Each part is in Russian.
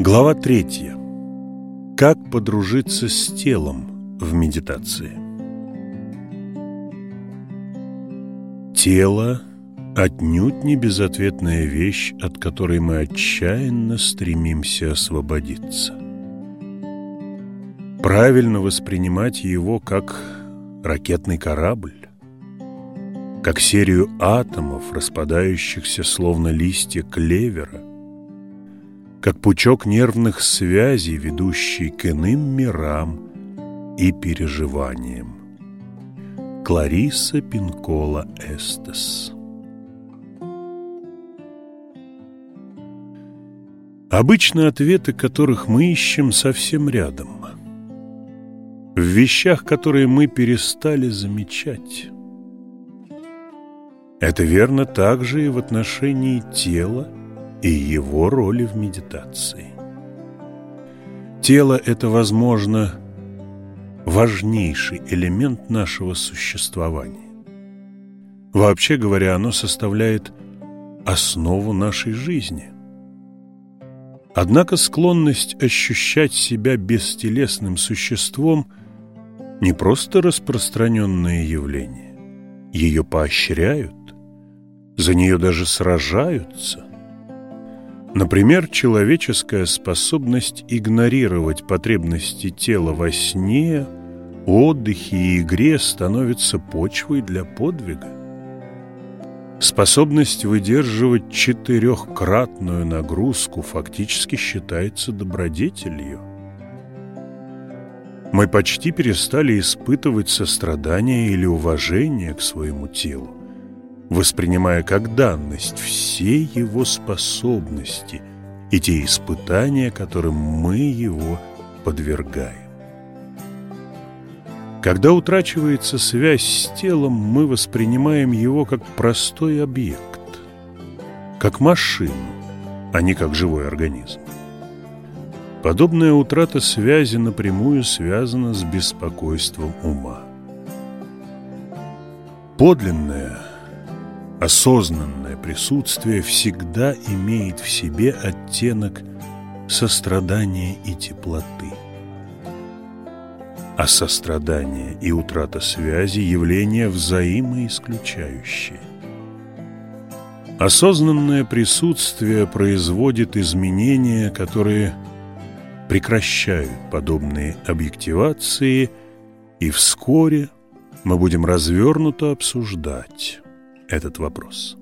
Глава третья. Как подружиться с телом в медитации? Тело отнюдь не безответная вещь, от которой мы отчаянно стремимся освободиться. Правильно воспринимать его как ракетный корабль, как серию атомов, распадающихся словно листья клевера, как пучок нервных связей, ведущий к иным мирам и переживаниям. Клариса Пинкола Эстес Обычно ответы, которых мы ищем, совсем рядом. В вещах, которые мы перестали замечать. Это верно также и в отношении тела и его роли в медитации. Тело – это, возможно, важнейший элемент нашего существования. Вообще говоря, оно составляет основу нашей жизни. Однако склонность ощущать себя бестелесным существом не просто распространенное явление. Ее поощряют, за нее даже сражаются. Например, человеческая способность игнорировать потребности тела во сне, отдыхе и игре становится почвой для подвига. Способность выдерживать четырехкратную нагрузку фактически считается добродетелью. Мы почти перестали испытывать сострадание или уважение к своему телу воспринимая как данность все его способности и те испытания, которым мы его подвергаем. Когда утрачивается связь с телом, мы воспринимаем его как простой объект, как машину, а не как живой организм. Подобная утрата связи напрямую связана с беспокойством ума. Подлинная Осознанное присутствие всегда имеет в себе оттенок сострадания и теплоты. А сострадание и утрата связи – явления взаимоисключающие. Осознанное присутствие производит изменения, которые прекращают подобные объективации, и вскоре мы будем развернуто обсуждать этот вопрос.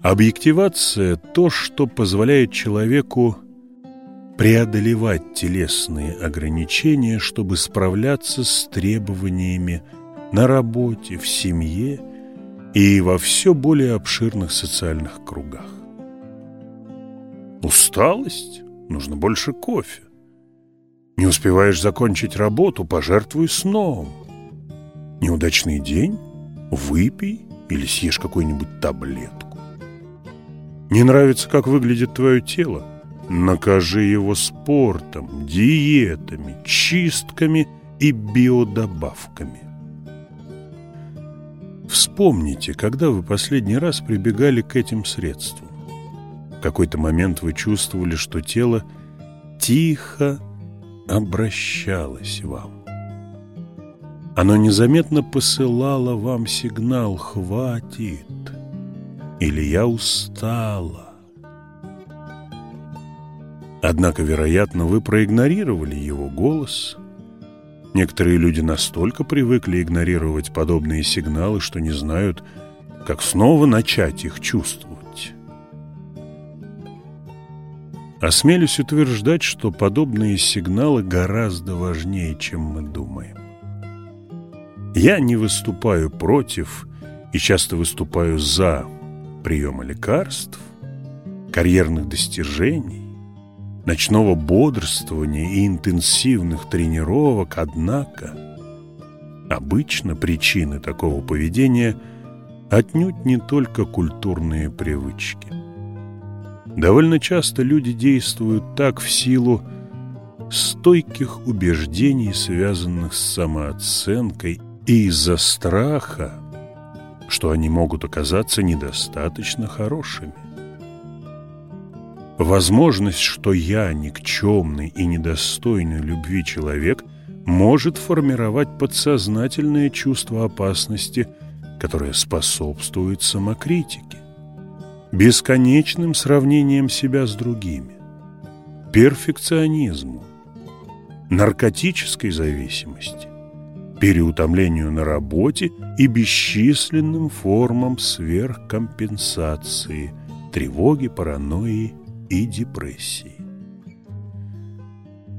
Объективация – то, что позволяет человеку преодолевать телесные ограничения, чтобы справляться с требованиями на работе, в семье и во все более обширных социальных кругах. Усталость? Нужно больше кофе. Не успеваешь закончить работу? Пожертвуй сном. Неудачный день? Выпей или съешь какую-нибудь таблетку. Не нравится, как выглядит твое тело? Накажи его спортом, диетами, чистками и биодобавками. Вспомните, когда вы последний раз прибегали к этим средствам. В какой-то момент вы чувствовали, что тело тихо обращалось вам. Оно незаметно посылало вам сигнал «Хватит!» или «Я устала!» Однако, вероятно, вы проигнорировали его голос. Некоторые люди настолько привыкли игнорировать подобные сигналы, что не знают, как снова начать их чувствовать. Осмелюсь утверждать, что подобные сигналы гораздо важнее, чем мы думаем. Я не выступаю против и часто выступаю за приемы лекарств, карьерных достижений, ночного бодрствования и интенсивных тренировок, однако обычно причины такого поведения отнюдь не только культурные привычки. Довольно часто люди действуют так в силу стойких убеждений, связанных с самооценкой и из-за страха, что они могут оказаться недостаточно хорошими. Возможность, что я никчемный и недостойный любви человек, может формировать подсознательное чувство опасности, которое способствует самокритике, бесконечным сравнением себя с другими, перфекционизму, наркотической зависимости, переутомлению на работе и бесчисленным формам сверхкомпенсации, тревоги, паранойи и депрессии.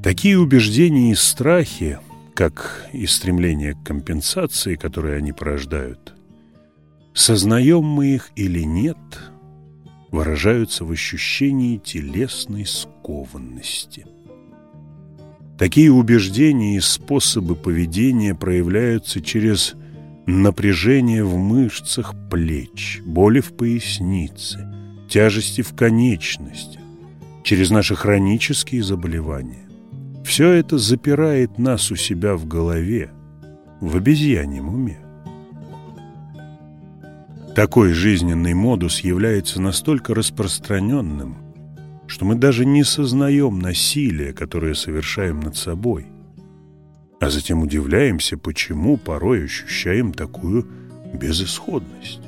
Такие убеждения и страхи, как и стремление к компенсации, которые они порождают, сознаем мы их или нет, выражаются в ощущении телесной скованности. Такие убеждения и способы поведения проявляются через напряжение в мышцах плеч, боли в пояснице, тяжести в конечностях, через наши хронические заболевания. Все это запирает нас у себя в голове, в обезьяньем уме. Такой жизненный модус является настолько распространенным, что мы даже не сознаем насилие, которое совершаем над собой, а затем удивляемся, почему порой ощущаем такую безысходность.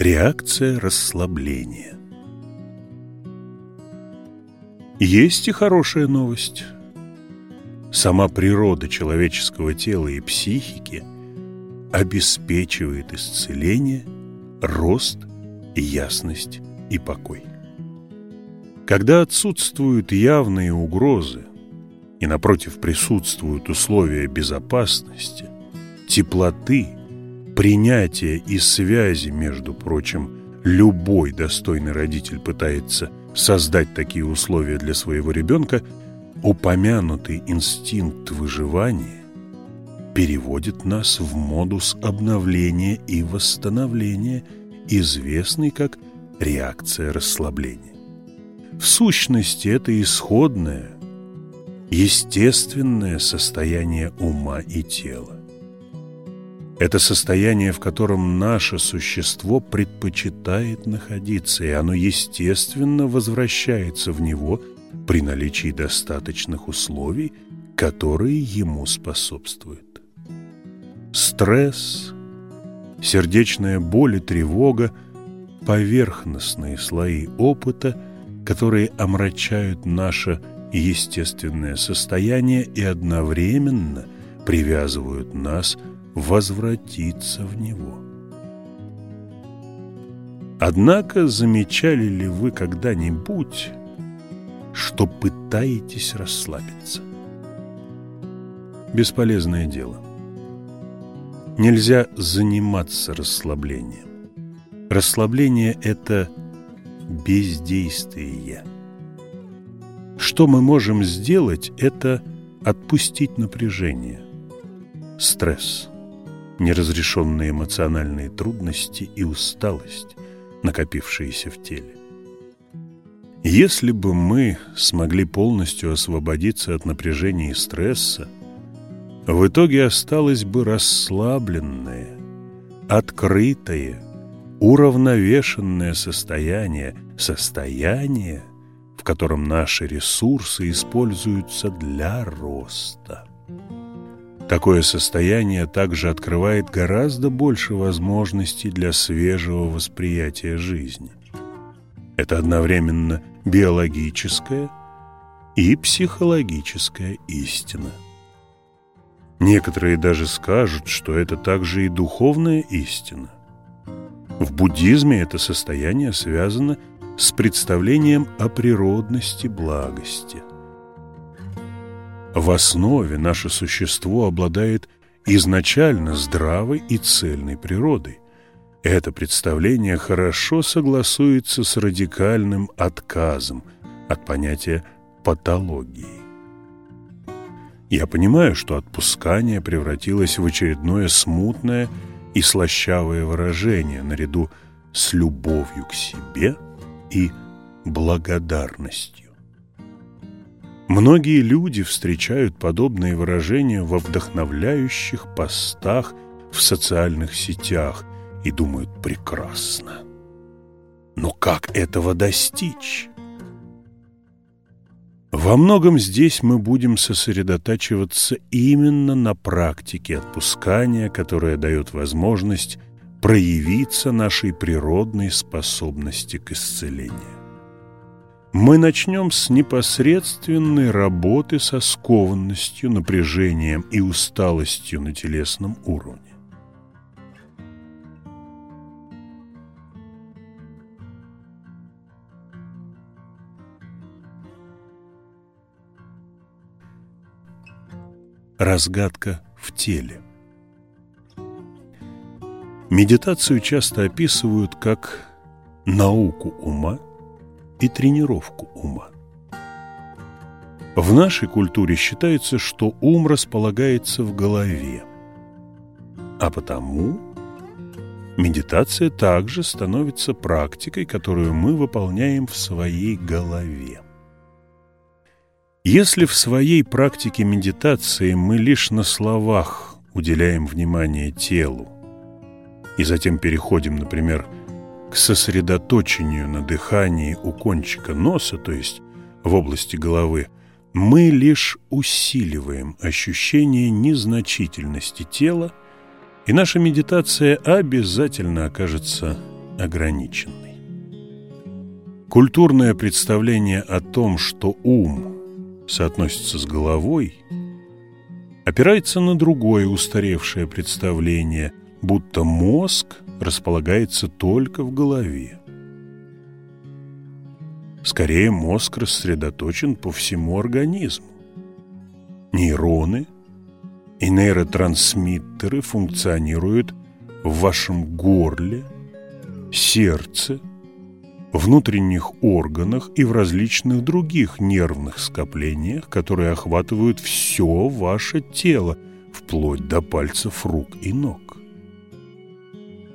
Реакция расслабления Есть и хорошая новость. Сама природа человеческого тела и психики обеспечивает исцеление, рост, ясность и покой. Когда отсутствуют явные угрозы и, напротив, присутствуют условия безопасности, теплоты – принятия и связи, между прочим, любой достойный родитель пытается создать такие условия для своего ребенка, упомянутый инстинкт выживания переводит нас в модус обновления и восстановления, известный как реакция расслабления. В сущности, это исходное, естественное состояние ума и тела. Это состояние, в котором наше существо предпочитает находиться, и оно естественно возвращается в него при наличии достаточных условий, которые ему способствуют. Стресс, сердечная боль и тревога – поверхностные слои опыта, которые омрачают наше естественное состояние и одновременно привязывают нас возвратиться в него. Однако замечали ли вы когда-нибудь, что пытаетесь расслабиться? Бесполезное дело. Нельзя заниматься расслаблением. Расслабление – это бездействие. Что мы можем сделать – это отпустить напряжение, стресс – неразрешенные эмоциональные трудности и усталость, накопившиеся в теле. Если бы мы смогли полностью освободиться от напряжения и стресса, в итоге осталось бы расслабленное, открытое, уравновешенное состояние, состояние, в котором наши ресурсы используются для роста. Такое состояние также открывает гораздо больше возможностей для свежего восприятия жизни. Это одновременно биологическая и психологическая истина. Некоторые даже скажут, что это также и духовная истина. В буддизме это состояние связано с представлением о природности благости – в основе наше существо обладает изначально здравой и цельной природой. Это представление хорошо согласуется с радикальным отказом от понятия патологии. Я понимаю, что отпускание превратилось в очередное смутное и слащавое выражение наряду с любовью к себе и благодарностью. Многие люди встречают подобные выражения во вдохновляющих постах в социальных сетях и думают прекрасно. Но как этого достичь? Во многом здесь мы будем сосредотачиваться именно на практике отпускания, которая дает возможность проявиться нашей природной способности к исцелению. Мы начнем с непосредственной работы со скованностью, напряжением и усталостью на телесном уровне. Разгадка в теле. Медитацию часто описывают как науку ума и тренировку ума. В нашей культуре считается, что ум располагается в голове, а потому медитация также становится практикой, которую мы выполняем в своей голове. Если в своей практике медитации мы лишь на словах уделяем внимание телу и затем переходим, например, к сосредоточению на дыхании у кончика носа, то есть в области головы, мы лишь усиливаем ощущение незначительности тела, и наша медитация обязательно окажется ограниченной. Культурное представление о том, что ум соотносится с головой, опирается на другое устаревшее представление, будто мозг располагается только в голове. Скорее, мозг рассредоточен по всему организму. Нейроны и нейротрансмиттеры функционируют в вашем горле, сердце, внутренних органах и в различных других нервных скоплениях, которые охватывают все ваше тело, вплоть до пальцев рук и ног.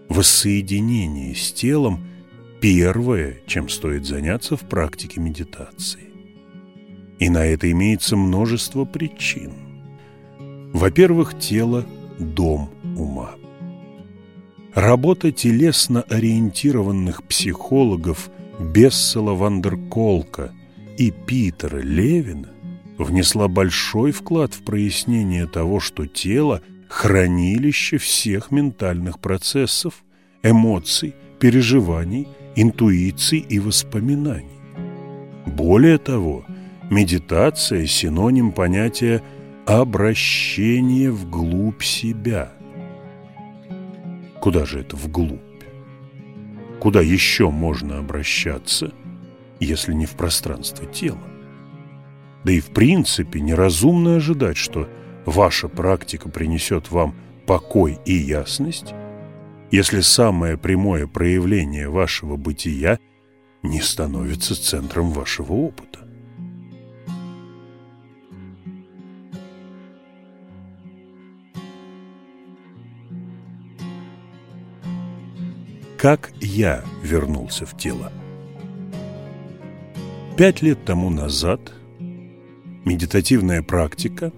Воссоединение с телом – первое, чем стоит заняться в практике медитации. И на это имеется множество причин. Во-первых, тело – дом ума. Работа телесно-ориентированных психологов Бессела Вандерколка и Питера Левина внесла большой вклад в прояснение того, что тело – хранилище всех ментальных процессов, эмоций, переживаний, интуиций и воспоминаний. Более того, медитация – синоним понятия обращения вглубь себя – Куда же это вглубь? Куда еще можно обращаться, если не в пространство тела? Да и в принципе неразумно ожидать, что ваша практика принесет вам покой и ясность, если самое прямое проявление вашего бытия не становится центром вашего опыта. Как я вернулся в тело? Пять лет тому назад медитативная практика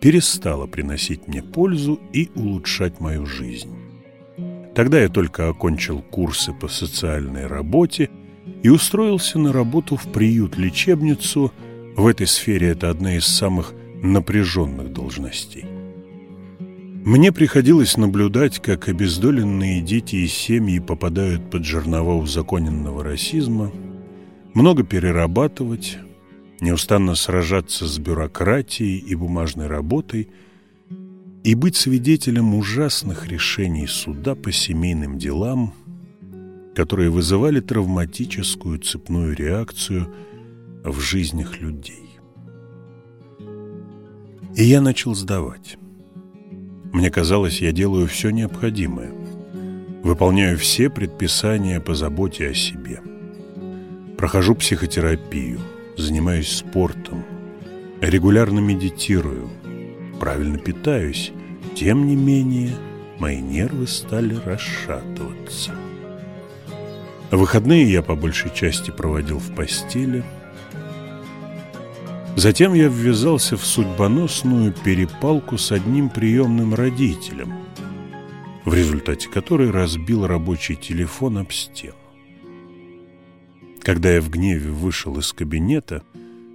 перестала приносить мне пользу и улучшать мою жизнь. Тогда я только окончил курсы по социальной работе и устроился на работу в приют-лечебницу. В этой сфере это одна из самых напряженных должностей. Мне приходилось наблюдать, как обездоленные дети и семьи попадают под жернова узаконенного расизма, много перерабатывать, неустанно сражаться с бюрократией и бумажной работой и быть свидетелем ужасных решений суда по семейным делам, которые вызывали травматическую цепную реакцию в жизнях людей. И я начал сдавать. Мне казалось, я делаю все необходимое. Выполняю все предписания по заботе о себе. Прохожу психотерапию, занимаюсь спортом, регулярно медитирую, правильно питаюсь. Тем не менее, мои нервы стали расшатываться. Выходные я по большей части проводил в постели. Затем я ввязался в судьбоносную перепалку с одним приемным родителем, в результате которой разбил рабочий телефон об стену. Когда я в гневе вышел из кабинета,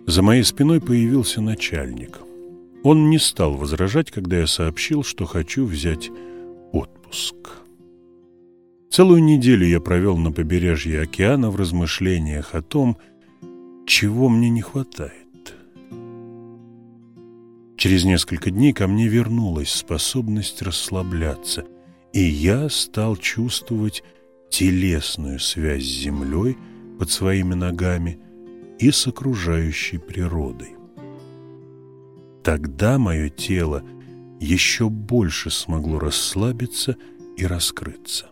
за моей спиной появился начальник. Он не стал возражать, когда я сообщил, что хочу взять отпуск. Целую неделю я провел на побережье океана в размышлениях о том, чего мне не хватает. Через несколько дней ко мне вернулась способность расслабляться, и я стал чувствовать телесную связь с землей под своими ногами и с окружающей природой. Тогда мое тело еще больше смогло расслабиться и раскрыться.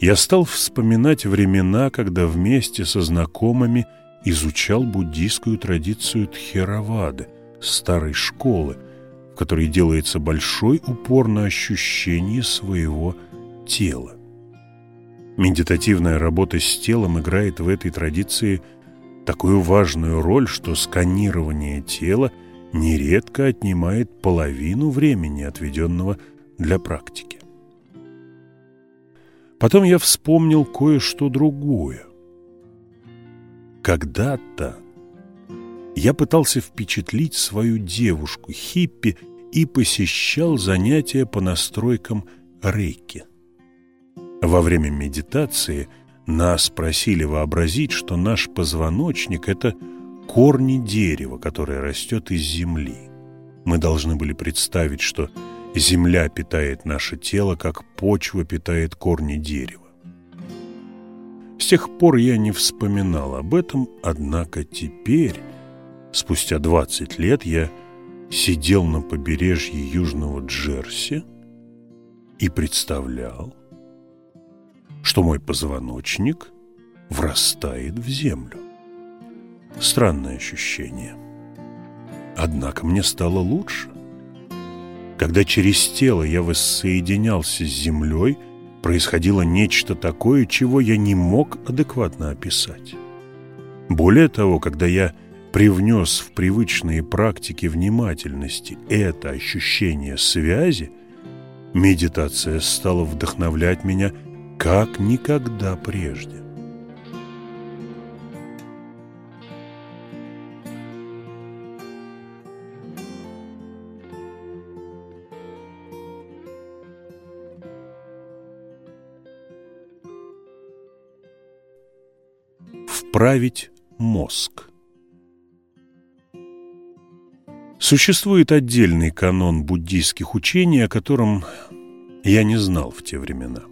Я стал вспоминать времена, когда вместе со знакомыми изучал буддийскую традицию Тхеравады, старой школы, в которой делается большой упор на ощущение своего тела. Медитативная работа с телом играет в этой традиции такую важную роль, что сканирование тела нередко отнимает половину времени, отведенного для практики. Потом я вспомнил кое-что другое. Когда-то я пытался впечатлить свою девушку, хиппи, и посещал занятия по настройкам рейки. Во время медитации нас просили вообразить, что наш позвоночник – это корни дерева, которое растет из земли. Мы должны были представить, что Земля питает наше тело, как почва питает корни дерева. С тех пор я не вспоминал об этом, однако теперь, спустя 20 лет, я сидел на побережье Южного Джерси и представлял, что мой позвоночник врастает в землю. Странное ощущение. Однако мне стало лучше. Когда через тело я воссоединялся с землей, происходило нечто такое, чего я не мог адекватно описать. Более того, когда я привнес в привычные практики внимательности это ощущение связи, медитация стала вдохновлять меня как никогда прежде. Вправить мозг. Существует отдельный канон буддийских учений, о котором я не знал в те времена,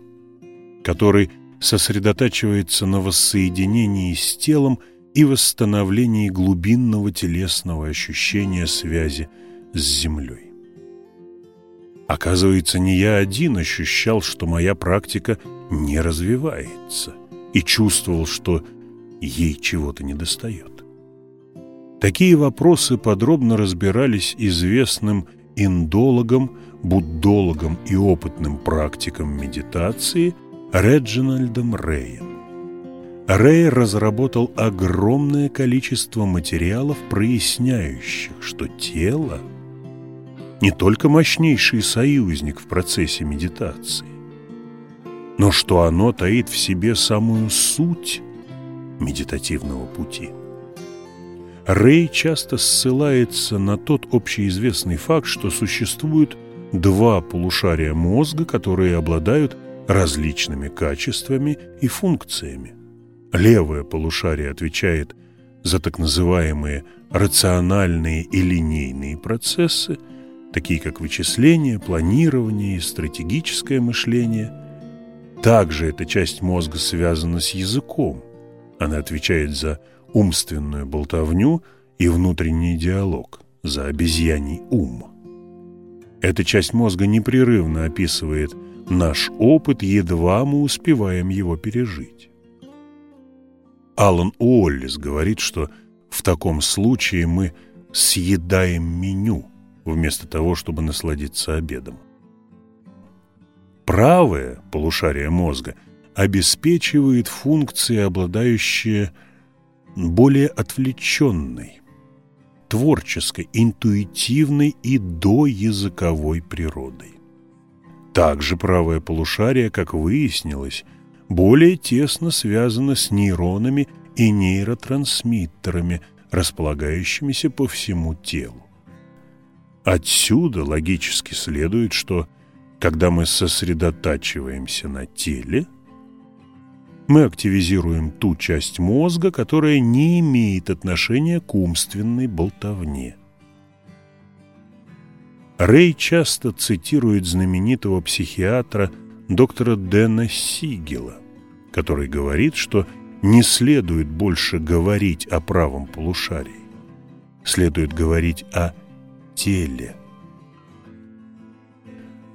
который сосредотачивается на воссоединении с телом и восстановлении глубинного телесного ощущения связи с землей. Оказывается, не я один ощущал, что моя практика не развивается, и чувствовал, что ей чего-то недостает. Такие вопросы подробно разбирались известным индологом, буддологом и опытным практиком медитации Реджинальдом Рэем. Рэй разработал огромное количество материалов, проясняющих, что тело не только мощнейший союзник в процессе медитации, но что оно таит в себе самую суть медитативного пути. Рэй часто ссылается на тот общеизвестный факт, что существуют два полушария мозга, которые обладают различными качествами и функциями. Левое полушарие отвечает за так называемые рациональные и линейные процессы, такие как вычисление, планирование и стратегическое мышление. Также эта часть мозга связана с языком – она отвечает за умственную болтовню и внутренний диалог, за обезьяний ум. Эта часть мозга непрерывно описывает наш опыт, едва мы успеваем его пережить. Алан Уоллес говорит, что в таком случае мы съедаем меню, вместо того, чтобы насладиться обедом. Правое полушарие мозга – обеспечивает функции, обладающие более отвлеченной, творческой, интуитивной и доязыковой природой. Также правое полушарие, как выяснилось, более тесно связано с нейронами и нейротрансмиттерами, располагающимися по всему телу. Отсюда логически следует, что когда мы сосредотачиваемся на теле, мы активизируем ту часть мозга, которая не имеет отношения к умственной болтовне. Рэй часто цитирует знаменитого психиатра доктора Дэна Сигела, который говорит, что не следует больше говорить о правом полушарии. Следует говорить о теле.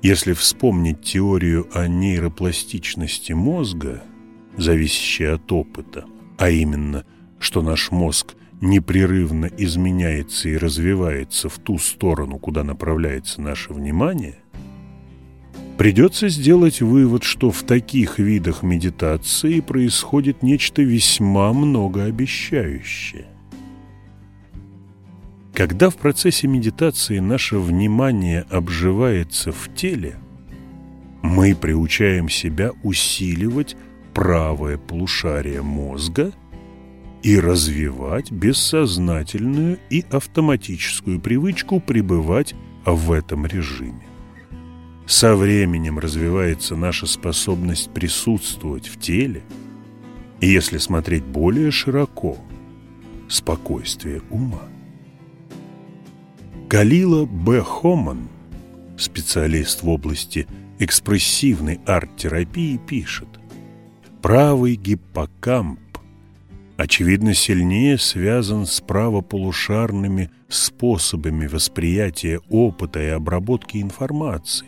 Если вспомнить теорию о нейропластичности мозга, зависящей от опыта, а именно, что наш мозг непрерывно изменяется и развивается в ту сторону, куда направляется наше внимание, придется сделать вывод, что в таких видах медитации происходит нечто весьма многообещающее. Когда в процессе медитации наше внимание обживается в теле, мы приучаем себя усиливать правое полушарие мозга и развивать бессознательную и автоматическую привычку пребывать в этом режиме. Со временем развивается наша способность присутствовать в теле, и если смотреть более широко, спокойствие ума. Калила Б. Хоман, специалист в области экспрессивной арт-терапии, пишет «Правый гиппокамп очевидно сильнее связан с правополушарными способами восприятия опыта и обработки информации,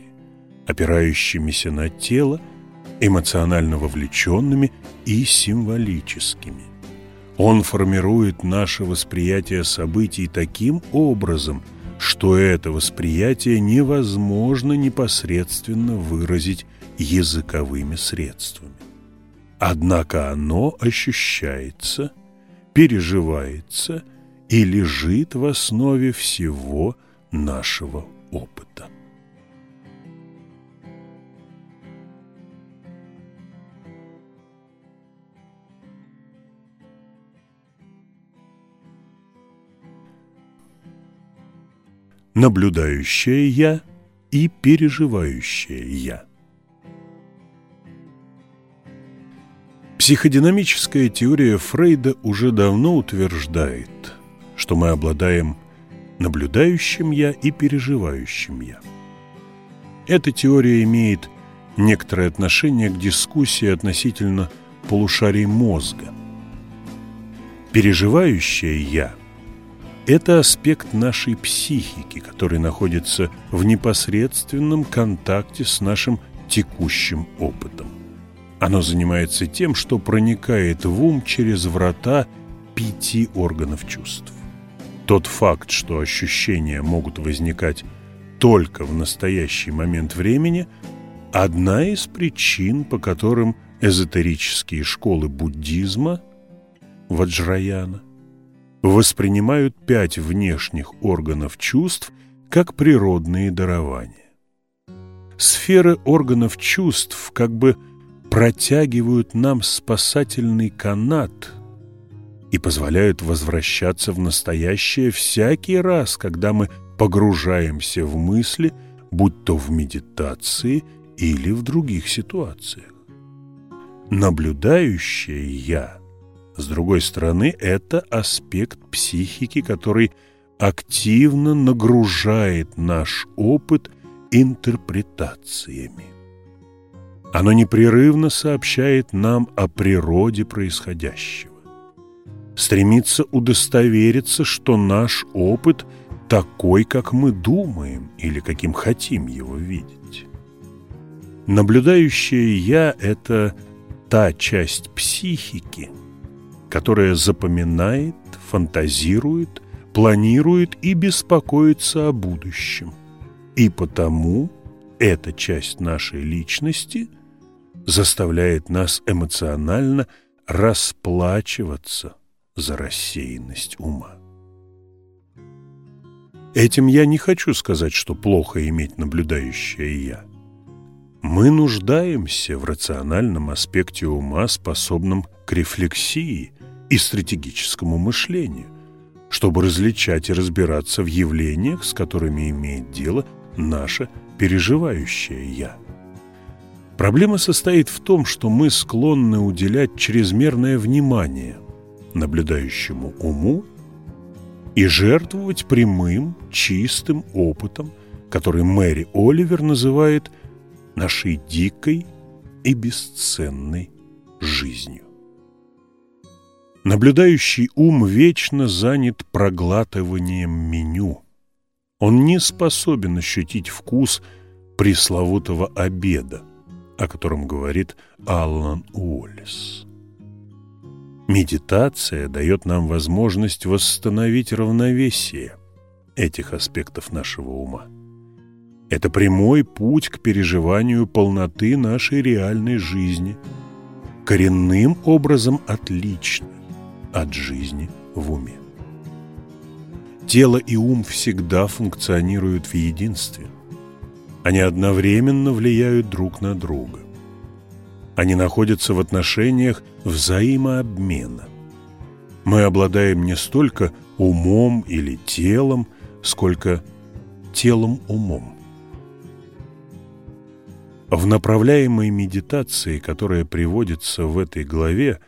опирающимися на тело, эмоционально вовлеченными и символическими. Он формирует наше восприятие событий таким образом – что это восприятие невозможно непосредственно выразить языковыми средствами. Однако оно ощущается, переживается и лежит в основе всего нашего опыта. наблюдающее «я» и переживающее «я». Психодинамическая теория Фрейда уже давно утверждает, что мы обладаем наблюдающим «я» и переживающим «я». Эта теория имеет некоторое отношение к дискуссии относительно полушарий мозга. Переживающее «я» – это аспект нашей психики, который находится в непосредственном контакте с нашим текущим опытом. Оно занимается тем, что проникает в ум через врата пяти органов чувств. Тот факт, что ощущения могут возникать только в настоящий момент времени, одна из причин, по которым эзотерические школы буддизма, Ваджраяна, воспринимают пять внешних органов чувств как природные дарования. Сферы органов чувств как бы протягивают нам спасательный канат и позволяют возвращаться в настоящее всякий раз, когда мы погружаемся в мысли, будь то в медитации или в других ситуациях. Наблюдающее «я» С другой стороны, это аспект психики, который активно нагружает наш опыт интерпретациями. Оно непрерывно сообщает нам о природе происходящего. Стремится удостовериться, что наш опыт такой, как мы думаем или каким хотим его видеть. Наблюдающее «я» — это та часть психики – которая запоминает, фантазирует, планирует и беспокоится о будущем. И потому эта часть нашей личности заставляет нас эмоционально расплачиваться за рассеянность ума. Этим я не хочу сказать, что плохо иметь наблюдающее «я». Мы нуждаемся в рациональном аспекте ума, способном к рефлексии и стратегическому мышлению, чтобы различать и разбираться в явлениях, с которыми имеет дело наше переживающее «я». Проблема состоит в том, что мы склонны уделять чрезмерное внимание наблюдающему уму и жертвовать прямым, чистым опытом, который Мэри Оливер называет нашей дикой и бесценной жизнью. Наблюдающий ум вечно занят проглатыванием меню. Он не способен ощутить вкус пресловутого обеда, о котором говорит Аллан Уоллес. Медитация дает нам возможность восстановить равновесие этих аспектов нашего ума. Это прямой путь к переживанию полноты нашей реальной жизни, коренным образом отлично от жизни в уме. Тело и ум всегда функционируют в единстве. Они одновременно влияют друг на друга. Они находятся в отношениях взаимообмена. Мы обладаем не столько умом или телом, сколько телом-умом. В направляемой медитации, которая приводится в этой главе,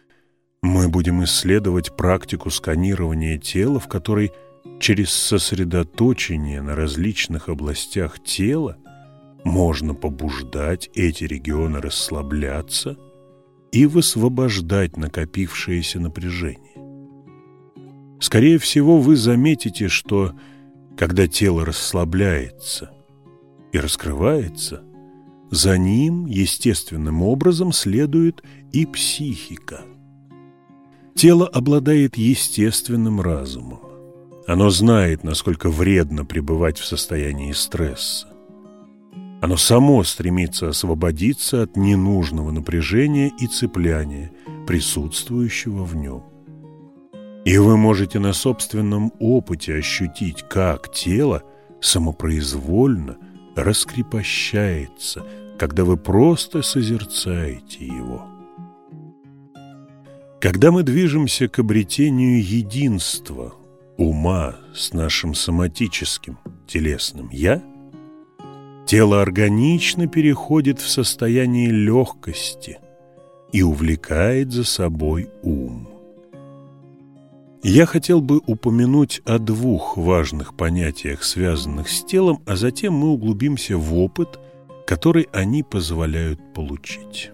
мы будем исследовать практику сканирования тела, в которой через сосредоточение на различных областях тела можно побуждать эти регионы расслабляться и высвобождать накопившееся напряжение. Скорее всего, вы заметите, что когда тело расслабляется и раскрывается, за ним естественным образом следует и психика – Тело обладает естественным разумом. Оно знает, насколько вредно пребывать в состоянии стресса. Оно само стремится освободиться от ненужного напряжения и цепляния, присутствующего в нем. И вы можете на собственном опыте ощутить, как тело самопроизвольно раскрепощается, когда вы просто созерцаете его. Когда мы движемся к обретению единства ума с нашим соматическим телесным «я», тело органично переходит в состояние легкости и увлекает за собой ум. Я хотел бы упомянуть о двух важных понятиях, связанных с телом, а затем мы углубимся в опыт, который они позволяют получить.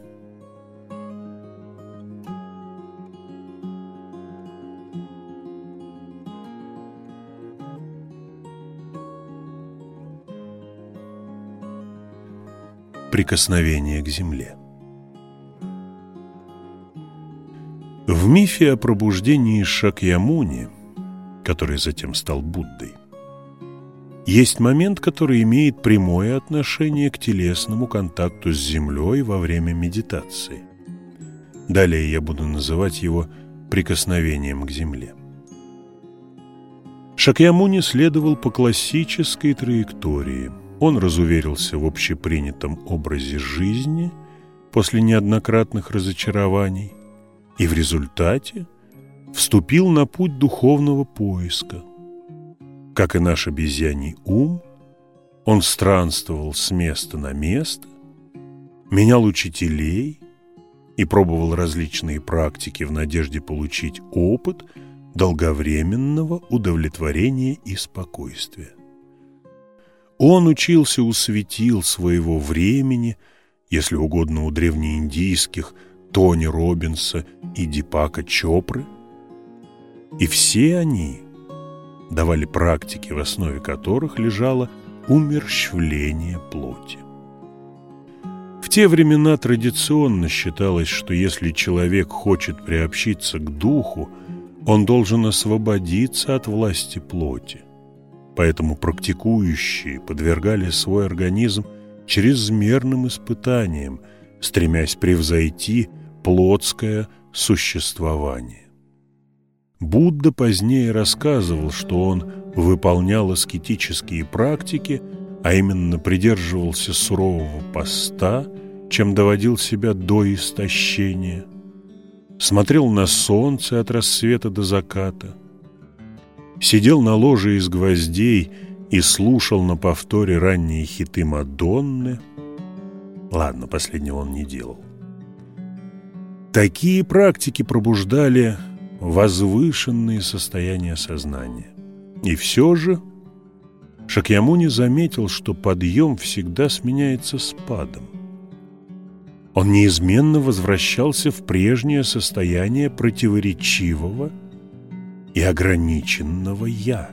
Прикосновение к земле. В мифе о пробуждении Шакьямуни, который затем стал Буддой, есть момент, который имеет прямое отношение к телесному контакту с землей во время медитации. Далее я буду называть его прикосновением к земле. Шакьямуни следовал по классической траектории – он разуверился в общепринятом образе жизни после неоднократных разочарований и в результате вступил на путь духовного поиска. Как и наш обезьяний ум, он странствовал с места на место, менял учителей и пробовал различные практики в надежде получить опыт долговременного удовлетворения и спокойствия. Он учился у светил своего времени, если угодно у древнеиндийских Тони Робинса и Дипака Чопры. И все они давали практики, в основе которых лежало умерщвление плоти. В те времена традиционно считалось, что если человек хочет приобщиться к духу, он должен освободиться от власти плоти. Поэтому практикующие подвергали свой организм чрезмерным испытаниям, стремясь превзойти плотское существование. Будда позднее рассказывал, что он выполнял аскетические практики, а именно придерживался сурового поста, чем доводил себя до истощения, смотрел на солнце от рассвета до заката, сидел на ложе из гвоздей и слушал на повторе ранние хиты Мадонны. Ладно, последнего он не делал. Такие практики пробуждали возвышенные состояния сознания. И все же Шакьямуни заметил, что подъем всегда сменяется спадом. Он неизменно возвращался в прежнее состояние противоречивого и ограниченного «я».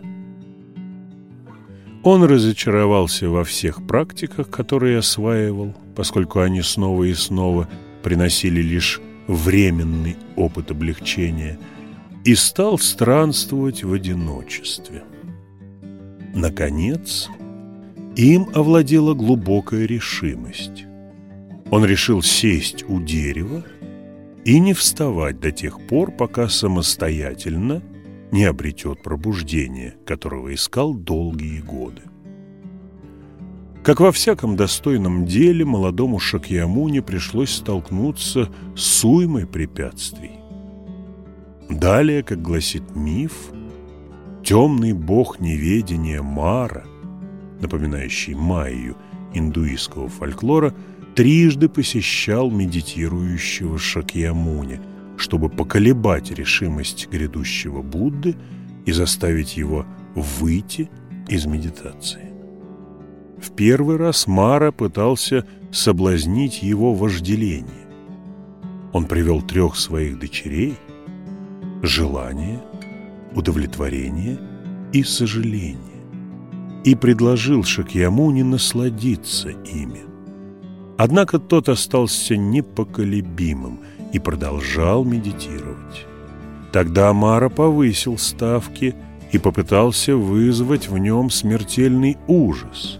Он разочаровался во всех практиках, которые осваивал, поскольку они снова и снова приносили лишь временный опыт облегчения – и стал странствовать в одиночестве. Наконец, им овладела глубокая решимость. Он решил сесть у дерева и не вставать до тех пор, пока самостоятельно не обретет пробуждение, которого искал долгие годы. Как во всяком достойном деле, молодому Шакьямуне пришлось столкнуться с уймой препятствий. Далее, как гласит миф, темный бог неведения Мара, напоминающий Майю индуистского фольклора, трижды посещал медитирующего Шакьямуни, чтобы поколебать решимость грядущего Будды и заставить его выйти из медитации. В первый раз Мара пытался соблазнить его вожделение. Он привел трех своих дочерей – желание, удовлетворение и сожаление и предложил Шакьямуни насладиться ими. Однако тот остался непоколебимым и продолжал медитировать. Тогда Амара повысил ставки и попытался вызвать в нем смертельный ужас.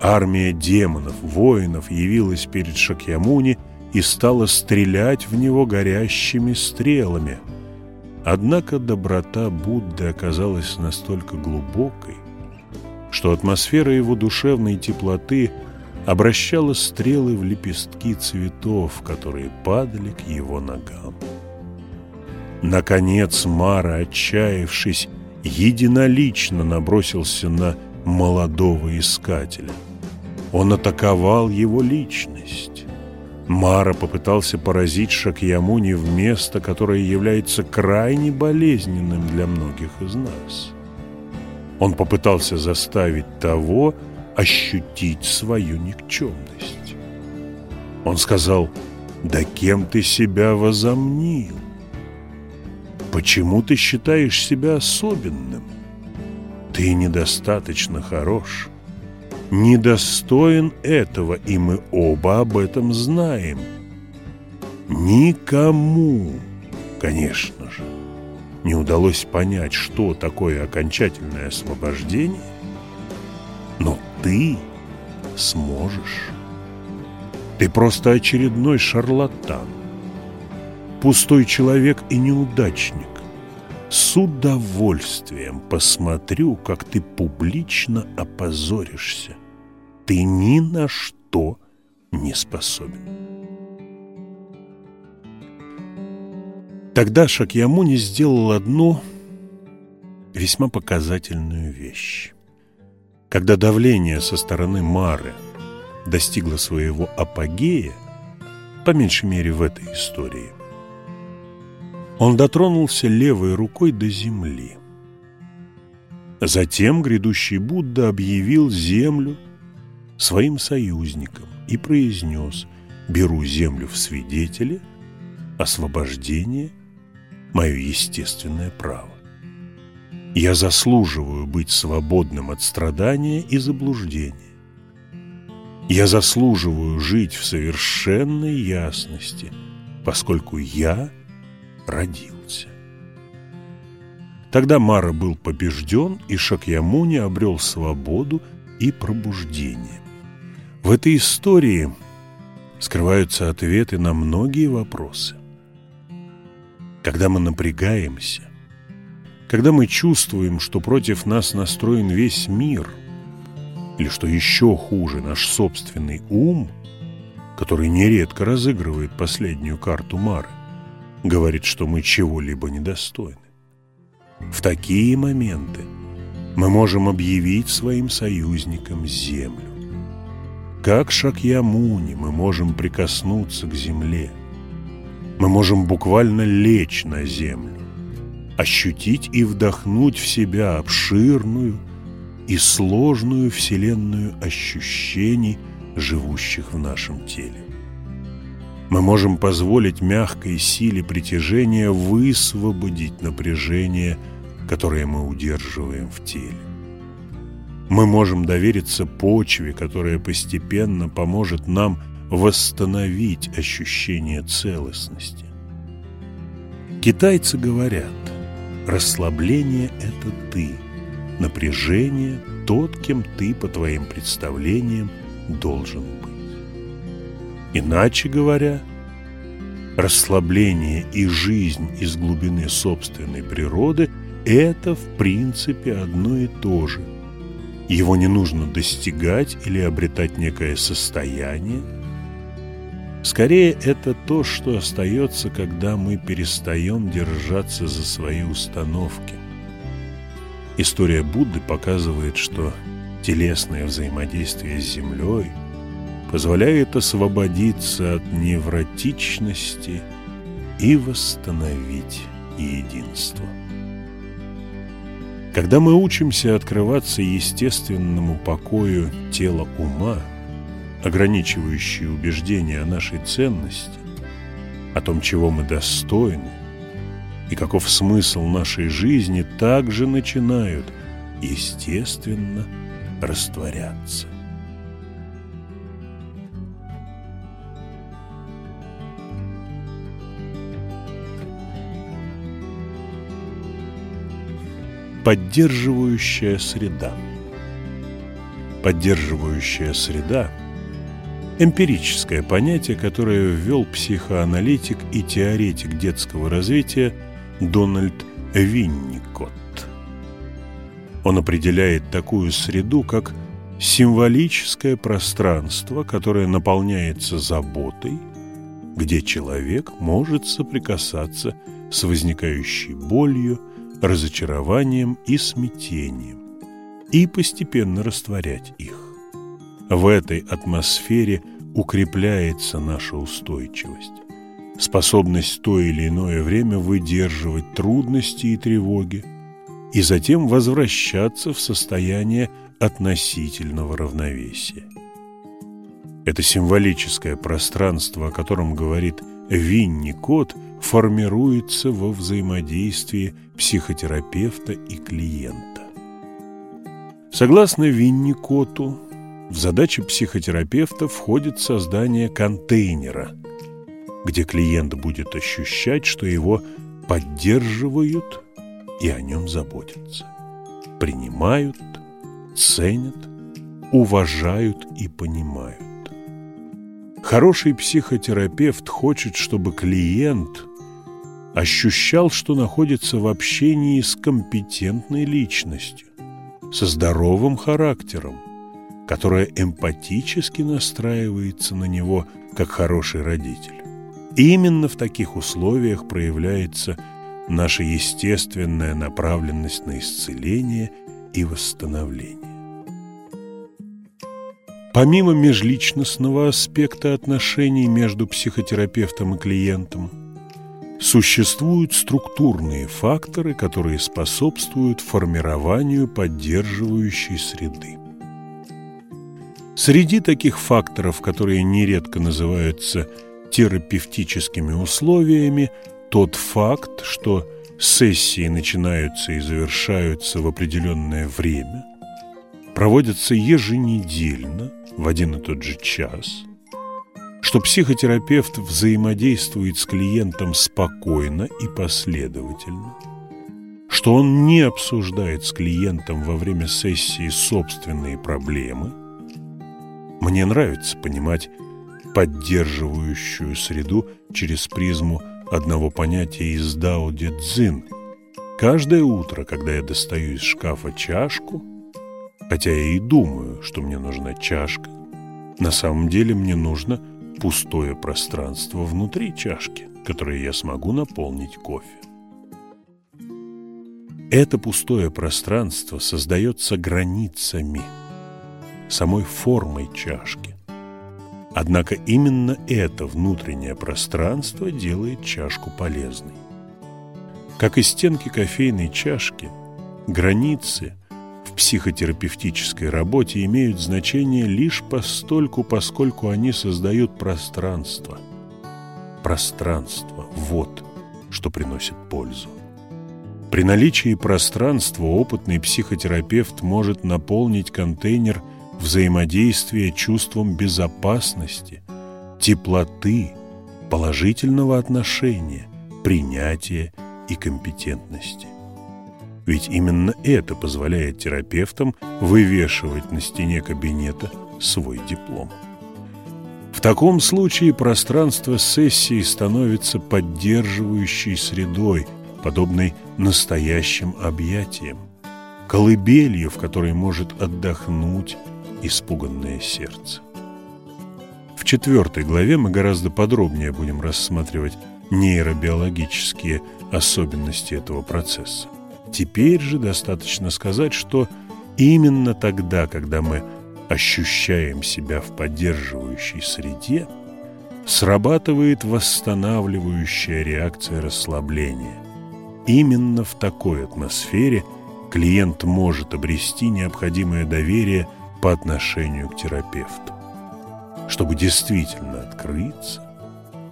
Армия демонов, воинов явилась перед Шакьямуни и стала стрелять в него горящими стрелами – Однако доброта Будды оказалась настолько глубокой, что атмосфера его душевной теплоты обращала стрелы в лепестки цветов, которые падали к его ногам. Наконец Мара, отчаявшись, единолично набросился на молодого искателя. Он атаковал его личность. Мара попытался поразить Шакьямуни в место, которое является крайне болезненным для многих из нас. Он попытался заставить того ощутить свою никчемность. Он сказал, «Да кем ты себя возомнил? Почему ты считаешь себя особенным? Ты недостаточно хорош» недостоин этого, и мы оба об этом знаем. Никому, конечно же, не удалось понять, что такое окончательное освобождение, но ты сможешь. Ты просто очередной шарлатан, пустой человек и неудачник. С удовольствием посмотрю, как ты публично опозоришься ты ни на что не способен. Тогда Шакьямуни сделал одну весьма показательную вещь. Когда давление со стороны Мары достигло своего апогея, по меньшей мере в этой истории, он дотронулся левой рукой до земли. Затем грядущий Будда объявил землю своим союзникам и произнес «Беру землю в свидетели, освобождение – мое естественное право. Я заслуживаю быть свободным от страдания и заблуждения. Я заслуживаю жить в совершенной ясности, поскольку я родился». Тогда Мара был побежден, и Шакьямуни обрел свободу и пробуждение. В этой истории скрываются ответы на многие вопросы. Когда мы напрягаемся Когда мы чувствуем, что против нас настроен весь мир, или что еще хуже, наш собственный ум, который нередко разыгрывает последнюю карту Мары, говорит, что мы чего-либо недостойны. В такие моменты мы можем объявить своим союзникам землю. Как Шакьямуни мы можем прикоснуться к земле. Мы можем буквально лечь на землю, ощутить и вдохнуть в себя обширную и сложную вселенную ощущений, живущих в нашем теле. Мы можем позволить мягкой силе притяжения высвободить напряжение, которое мы удерживаем в теле. Мы можем довериться почве, которая постепенно поможет нам восстановить ощущение целостности. Китайцы говорят, расслабление – это ты, напряжение – тот, кем ты, по твоим представлениям, должен быть. Иначе говоря, расслабление и жизнь из глубины собственной природы – это в принципе одно и то же – его не нужно достигать или обретать некое состояние. Скорее, это то, что остается, когда мы перестаем держаться за свои установки. История Будды показывает, что телесное взаимодействие с Землей позволяет освободиться от невротичности и восстановить единство. Когда мы учимся открываться естественному покою тела ума, ограничивающие убеждения о нашей ценности, о том, чего мы достойны, и каков смысл нашей жизни, также начинают, естественно, растворяться. Поддерживающая среда. Поддерживающая среда – эмпирическое понятие, которое ввел психоаналитик и теоретик детского развития Дональд Винникотт. Он определяет такую среду как символическое пространство, которое наполняется заботой, где человек может соприкасаться с возникающей болью, разочарованием и смятением и постепенно растворять их. В этой атмосфере укрепляется наша устойчивость, способность то или иное время выдерживать трудности и тревоги и затем возвращаться в состояние относительного равновесия. Это символическое пространство, о котором говорит Винни Кот, формируется во взаимодействии психотерапевта и клиента. Согласно Винникоту, в задачи психотерапевта входит создание контейнера, где клиент будет ощущать, что его поддерживают и о нем заботятся, принимают, ценят, уважают и понимают. Хороший психотерапевт хочет, чтобы клиент ощущал, что находится в общении с компетентной личностью, со здоровым характером, которая эмпатически настраивается на него, как хороший родитель. Именно в таких условиях проявляется наша естественная направленность на исцеление и восстановление. Помимо межличностного аспекта отношений между психотерапевтом и клиентом, существуют структурные факторы, которые способствуют формированию поддерживающей среды. Среди таких факторов, которые нередко называются терапевтическими условиями, тот факт, что сессии начинаются и завершаются в определенное время, проводятся еженедельно – в один и тот же час, что психотерапевт взаимодействует с клиентом спокойно и последовательно, что он не обсуждает с клиентом во время сессии собственные проблемы. Мне нравится понимать поддерживающую среду через призму одного понятия из Дао Дэ Цзин, каждое утро, когда я достаю из шкафа чашку, хотя я и думаю, что мне нужна чашка, на самом деле мне нужно пустое пространство внутри чашки, которое я смогу наполнить кофе. Это пустое пространство создается границами, самой формой чашки. Однако именно это внутреннее пространство делает чашку полезной. Как и стенки кофейной чашки, границы в психотерапевтической работе имеют значение лишь постольку, поскольку они создают пространство. Пространство – вот что приносит пользу. При наличии пространства опытный психотерапевт может наполнить контейнер взаимодействия чувством безопасности, теплоты, положительного отношения, принятия и компетентности. Ведь именно это позволяет терапевтам вывешивать на стене кабинета свой диплом. В таком случае пространство сессии становится поддерживающей средой, подобной настоящим объятиям, колыбелью, в которой может отдохнуть испуганное сердце. В четвертой главе мы гораздо подробнее будем рассматривать нейробиологические особенности этого процесса. Теперь же достаточно сказать, что именно тогда, когда мы ощущаем себя в поддерживающей среде, срабатывает восстанавливающая реакция расслабления. Именно в такой атмосфере клиент может обрести необходимое доверие по отношению к терапевту. Чтобы действительно открыться,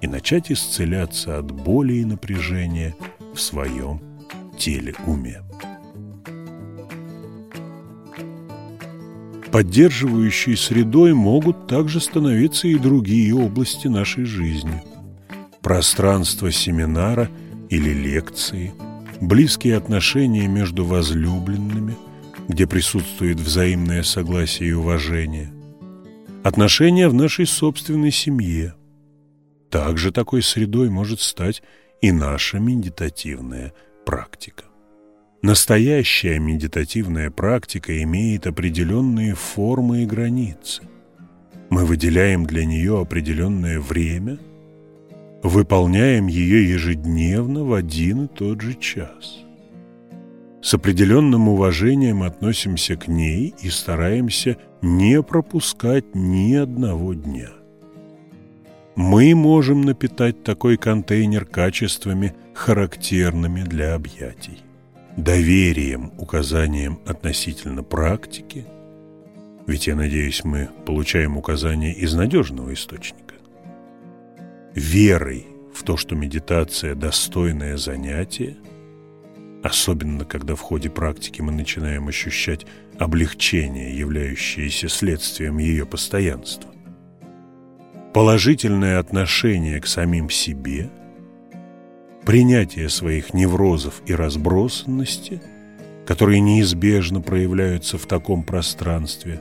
и начать исцеляться от боли и напряжения в своем теле-уме. Поддерживающей средой могут также становиться и другие области нашей жизни. Пространство семинара или лекции, близкие отношения между возлюбленными, где присутствует взаимное согласие и уважение, отношения в нашей собственной семье – также такой средой может стать и наша медитативная практика. Настоящая медитативная практика имеет определенные формы и границы. Мы выделяем для нее определенное время, выполняем ее ежедневно в один и тот же час. С определенным уважением относимся к ней и стараемся не пропускать ни одного дня мы можем напитать такой контейнер качествами, характерными для объятий. Доверием, указанием относительно практики, ведь, я надеюсь, мы получаем указания из надежного источника. Верой в то, что медитация – достойное занятие, особенно когда в ходе практики мы начинаем ощущать облегчение, являющееся следствием ее постоянства положительное отношение к самим себе, принятие своих неврозов и разбросанности, которые неизбежно проявляются в таком пространстве.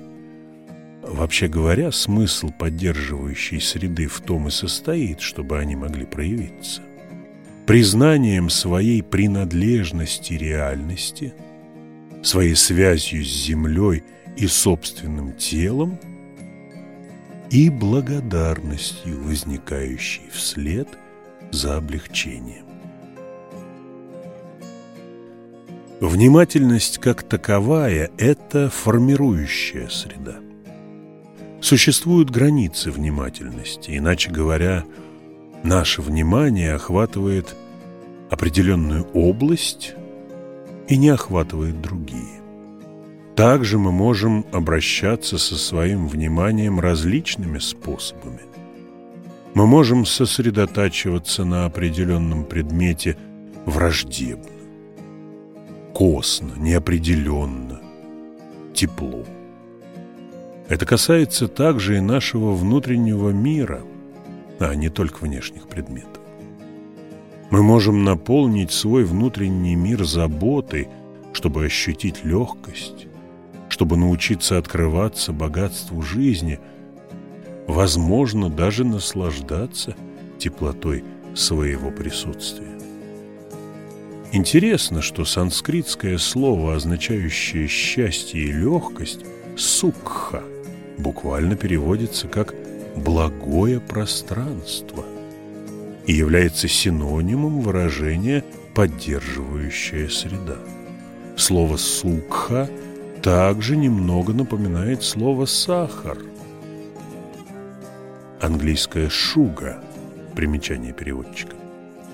Вообще говоря, смысл поддерживающей среды в том и состоит, чтобы они могли проявиться. Признанием своей принадлежности реальности, своей связью с землей и собственным телом – и благодарностью, возникающей вслед за облегчением. Внимательность как таковая – это формирующая среда. Существуют границы внимательности, иначе говоря, наше внимание охватывает определенную область и не охватывает другие. Также мы можем обращаться со своим вниманием различными способами. Мы можем сосредотачиваться на определенном предмете враждебно, косно, неопределенно, тепло. Это касается также и нашего внутреннего мира, а не только внешних предметов. Мы можем наполнить свой внутренний мир заботой, чтобы ощутить легкость, чтобы научиться открываться богатству жизни, возможно, даже наслаждаться теплотой своего присутствия. Интересно, что санскритское слово, означающее счастье и легкость, сукха, буквально переводится как «благое пространство» и является синонимом выражения «поддерживающая среда». Слово «сукха» также немного напоминает слово «сахар». Английское «шуга» – примечание переводчика,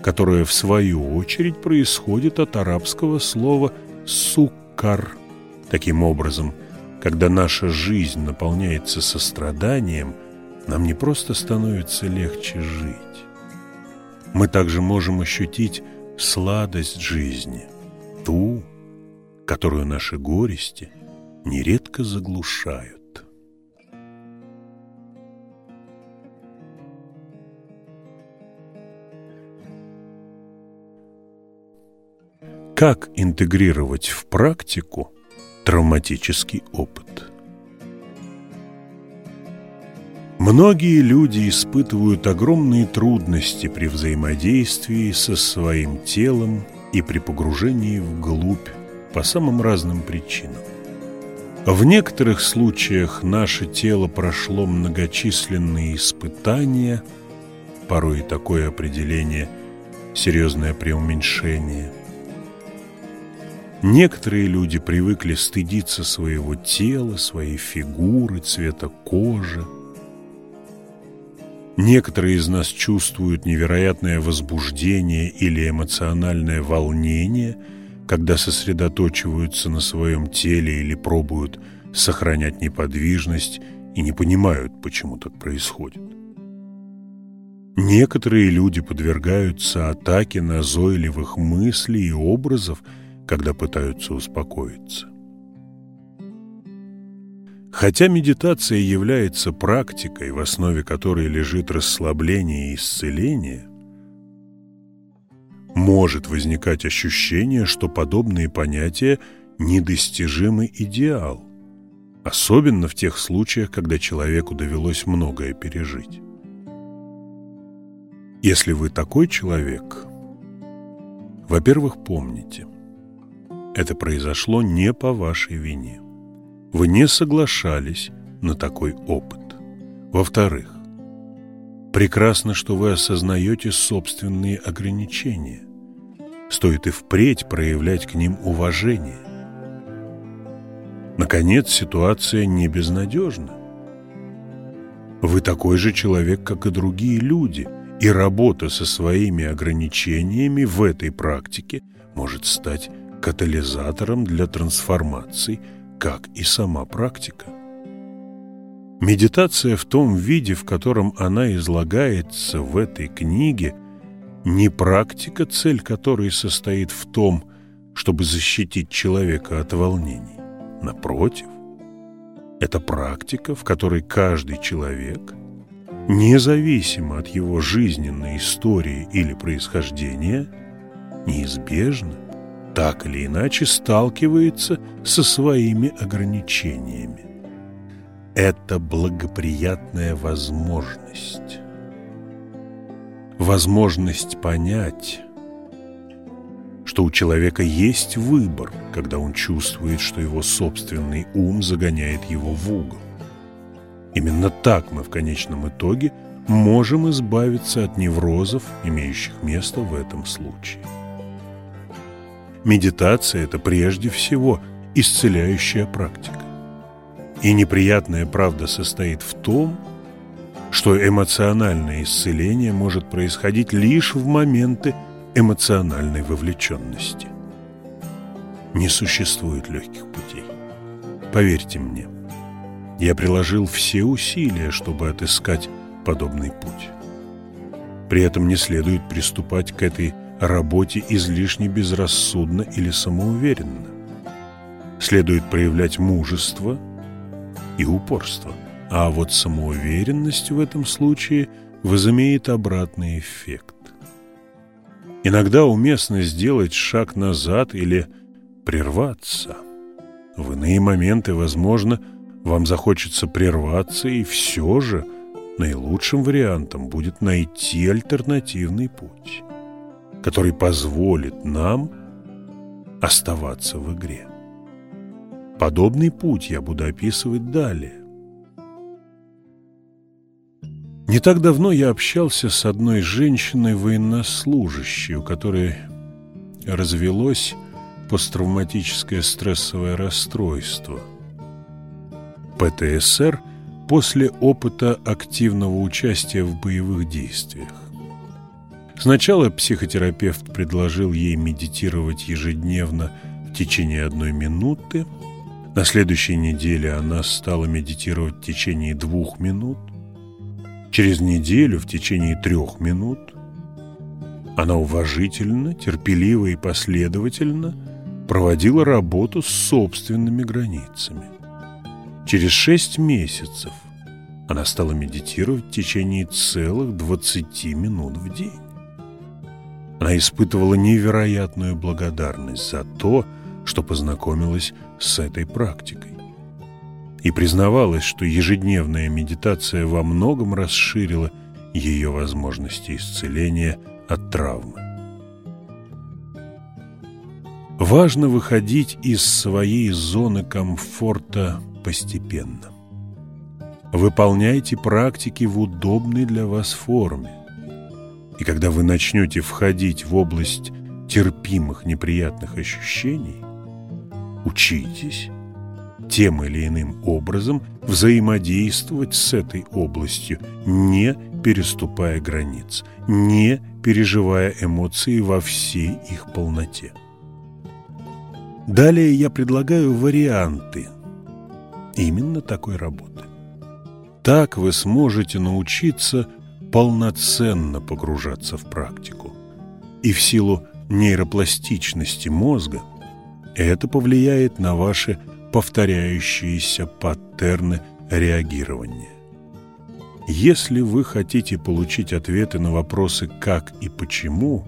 которое в свою очередь происходит от арабского слова «суккар». Таким образом, когда наша жизнь наполняется состраданием, нам не просто становится легче жить. Мы также можем ощутить сладость жизни, ту, которую наши горести нередко заглушают. Как интегрировать в практику травматический опыт? Многие люди испытывают огромные трудности при взаимодействии со своим телом и при погружении вглубь по самым разным причинам. В некоторых случаях наше тело прошло многочисленные испытания, порой такое определение – серьезное преуменьшение. Некоторые люди привыкли стыдиться своего тела, своей фигуры, цвета кожи. Некоторые из нас чувствуют невероятное возбуждение или эмоциональное волнение – когда сосредоточиваются на своем теле или пробуют сохранять неподвижность и не понимают, почему так происходит. Некоторые люди подвергаются атаке назойливых мыслей и образов, когда пытаются успокоиться. Хотя медитация является практикой, в основе которой лежит расслабление и исцеление – может возникать ощущение, что подобные понятия – недостижимый идеал, особенно в тех случаях, когда человеку довелось многое пережить. Если вы такой человек, во-первых, помните, это произошло не по вашей вине. Вы не соглашались на такой опыт. Во-вторых, прекрасно, что вы осознаете собственные ограничения стоит и впредь проявлять к ним уважение. Наконец, ситуация не безнадежна. Вы такой же человек, как и другие люди, и работа со своими ограничениями в этой практике может стать катализатором для трансформации, как и сама практика. Медитация в том виде, в котором она излагается в этой книге – не практика, цель которой состоит в том, чтобы защитить человека от волнений. Напротив, это практика, в которой каждый человек, независимо от его жизненной истории или происхождения, неизбежно, так или иначе сталкивается со своими ограничениями. Это благоприятная возможность возможность понять, что у человека есть выбор, когда он чувствует, что его собственный ум загоняет его в угол. Именно так мы в конечном итоге можем избавиться от неврозов, имеющих место в этом случае. Медитация – это прежде всего исцеляющая практика. И неприятная правда состоит в том, что эмоциональное исцеление может происходить лишь в моменты эмоциональной вовлеченности. Не существует легких путей. Поверьте мне, я приложил все усилия, чтобы отыскать подобный путь. При этом не следует приступать к этой работе излишне безрассудно или самоуверенно. Следует проявлять мужество и упорство – а вот самоуверенность в этом случае возымеет обратный эффект. Иногда уместно сделать шаг назад или прерваться. В иные моменты, возможно, вам захочется прерваться, и все же наилучшим вариантом будет найти альтернативный путь, который позволит нам оставаться в игре. Подобный путь я буду описывать далее. Не так давно я общался с одной женщиной-военнослужащей, у которой развелось посттравматическое стрессовое расстройство. ПТСР после опыта активного участия в боевых действиях. Сначала психотерапевт предложил ей медитировать ежедневно в течение одной минуты. На следующей неделе она стала медитировать в течение двух минут. Через неделю в течение трех минут. Она уважительно, терпеливо и последовательно проводила работу с собственными границами. Через шесть месяцев она стала медитировать в течение целых 20 минут в день. Она испытывала невероятную благодарность за то, что познакомилась с этой практикой. И признавалась, что ежедневная медитация во многом расширила ее возможности исцеления от травмы. Важно выходить из своей зоны комфорта постепенно. Выполняйте практики в удобной для вас форме. И когда вы начнете входить в область терпимых неприятных ощущений, учитесь тем или иным образом взаимодействовать с этой областью, не переступая границ, не переживая эмоции во всей их полноте. Далее я предлагаю варианты именно такой работы. Так вы сможете научиться полноценно погружаться в практику. И в силу нейропластичности мозга это повлияет на ваши повторяющиеся паттерны реагирования. Если вы хотите получить ответы на вопросы «как» и «почему»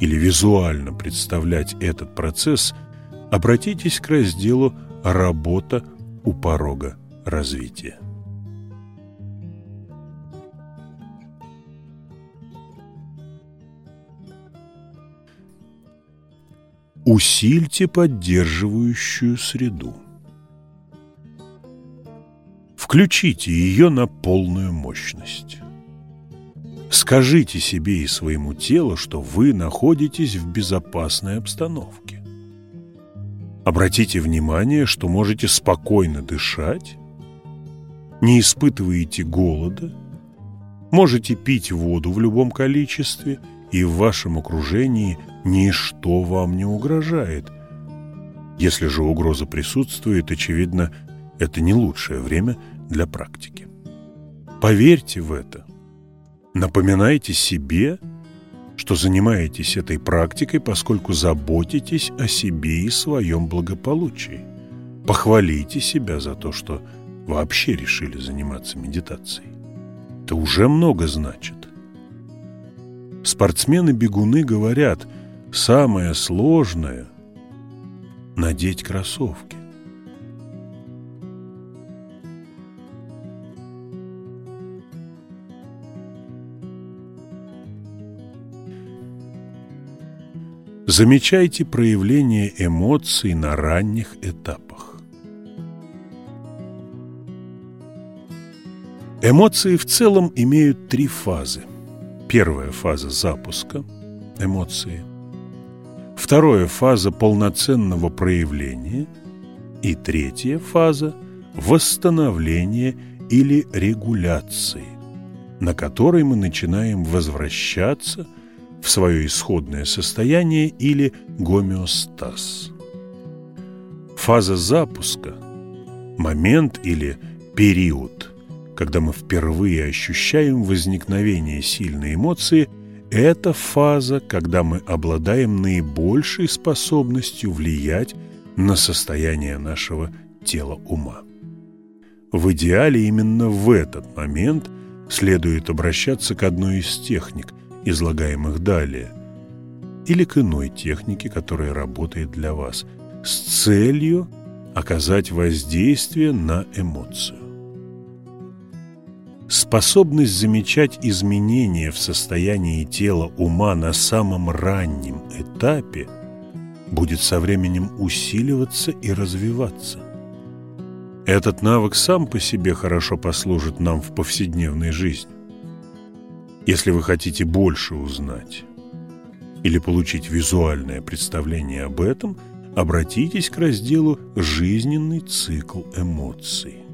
или визуально представлять этот процесс, обратитесь к разделу «Работа у порога развития». Усильте поддерживающую среду. Включите ее на полную мощность. Скажите себе и своему телу, что вы находитесь в безопасной обстановке. Обратите внимание, что можете спокойно дышать, не испытываете голода, можете пить воду в любом количестве – и в вашем окружении ничто вам не угрожает. Если же угроза присутствует, очевидно, это не лучшее время для практики. Поверьте в это. Напоминайте себе, что занимаетесь этой практикой, поскольку заботитесь о себе и своем благополучии. Похвалите себя за то, что вообще решили заниматься медитацией. Это уже много значит. Спортсмены-бегуны говорят, самое сложное – надеть кроссовки. Замечайте проявление эмоций на ранних этапах. Эмоции в целом имеют три фазы – Первая фаза запуска – эмоции. Вторая фаза полноценного проявления. И третья фаза – восстановления или регуляции, на которой мы начинаем возвращаться в свое исходное состояние или гомеостаз. Фаза запуска – момент или период – когда мы впервые ощущаем возникновение сильной эмоции, это фаза, когда мы обладаем наибольшей способностью влиять на состояние нашего тела ума. В идеале именно в этот момент следует обращаться к одной из техник, излагаемых далее, или к иной технике, которая работает для вас, с целью оказать воздействие на эмоцию. Способность замечать изменения в состоянии тела ума на самом раннем этапе будет со временем усиливаться и развиваться. Этот навык сам по себе хорошо послужит нам в повседневной жизни. Если вы хотите больше узнать или получить визуальное представление об этом, обратитесь к разделу «Жизненный цикл эмоций».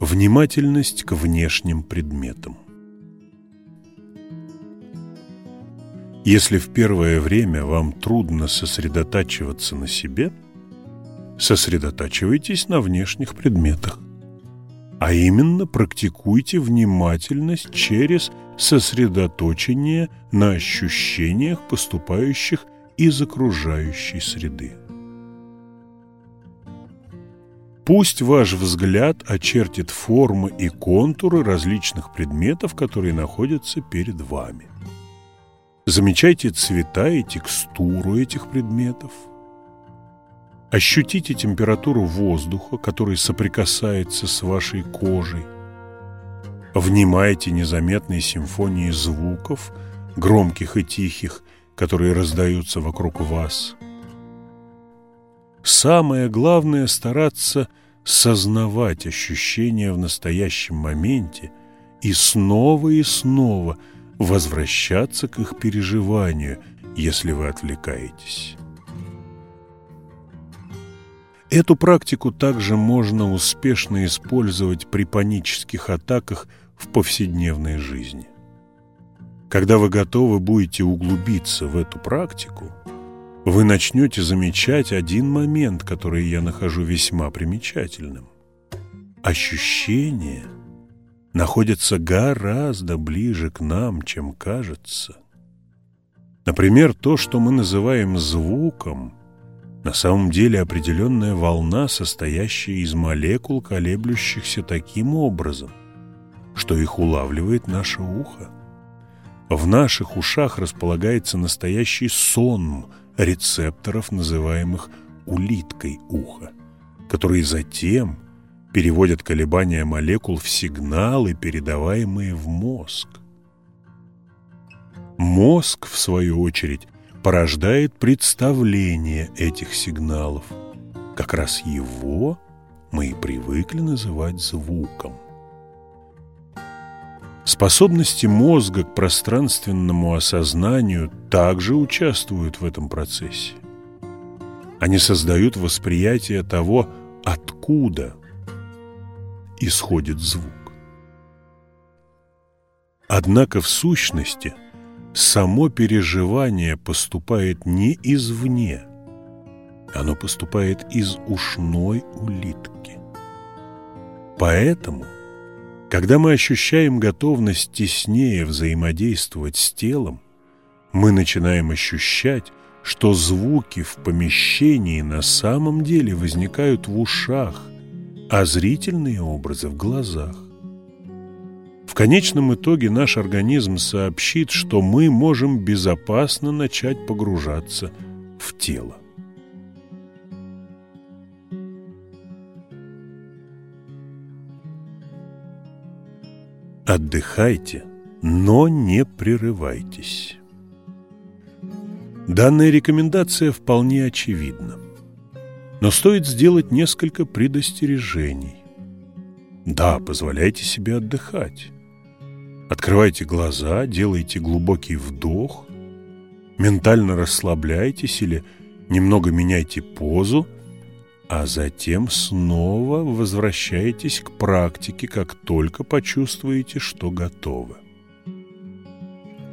Внимательность к внешним предметам. Если в первое время вам трудно сосредотачиваться на себе, сосредотачивайтесь на внешних предметах. А именно практикуйте внимательность через сосредоточение на ощущениях, поступающих из окружающей среды. Пусть ваш взгляд очертит формы и контуры различных предметов, которые находятся перед вами. Замечайте цвета и текстуру этих предметов. Ощутите температуру воздуха, который соприкасается с вашей кожей. Внимайте незаметной симфонии звуков, громких и тихих, которые раздаются вокруг вас. Самое главное – стараться сознавать ощущения в настоящем моменте и снова и снова возвращаться к их переживанию, если вы отвлекаетесь. Эту практику также можно успешно использовать при панических атаках в повседневной жизни. Когда вы готовы будете углубиться в эту практику – вы начнете замечать один момент, который я нахожу весьма примечательным. Ощущения находятся гораздо ближе к нам, чем кажется. Например, то, что мы называем звуком, на самом деле определенная волна, состоящая из молекул, колеблющихся таким образом, что их улавливает наше ухо. В наших ушах располагается настоящий сон – рецепторов, называемых улиткой уха, которые затем переводят колебания молекул в сигналы, передаваемые в мозг. Мозг, в свою очередь, порождает представление этих сигналов. Как раз его мы и привыкли называть звуком. Способности мозга к пространственному осознанию также участвуют в этом процессе. Они создают восприятие того, откуда исходит звук. Однако в сущности само переживание поступает не извне, оно поступает из ушной улитки. Поэтому когда мы ощущаем готовность теснее взаимодействовать с телом, мы начинаем ощущать, что звуки в помещении на самом деле возникают в ушах, а зрительные образы в глазах. В конечном итоге наш организм сообщит, что мы можем безопасно начать погружаться в тело. Отдыхайте, но не прерывайтесь. Данная рекомендация вполне очевидна. Но стоит сделать несколько предостережений. Да, позволяйте себе отдыхать. Открывайте глаза, делайте глубокий вдох, ментально расслабляйтесь или немного меняйте позу – а затем снова возвращаетесь к практике, как только почувствуете, что готовы.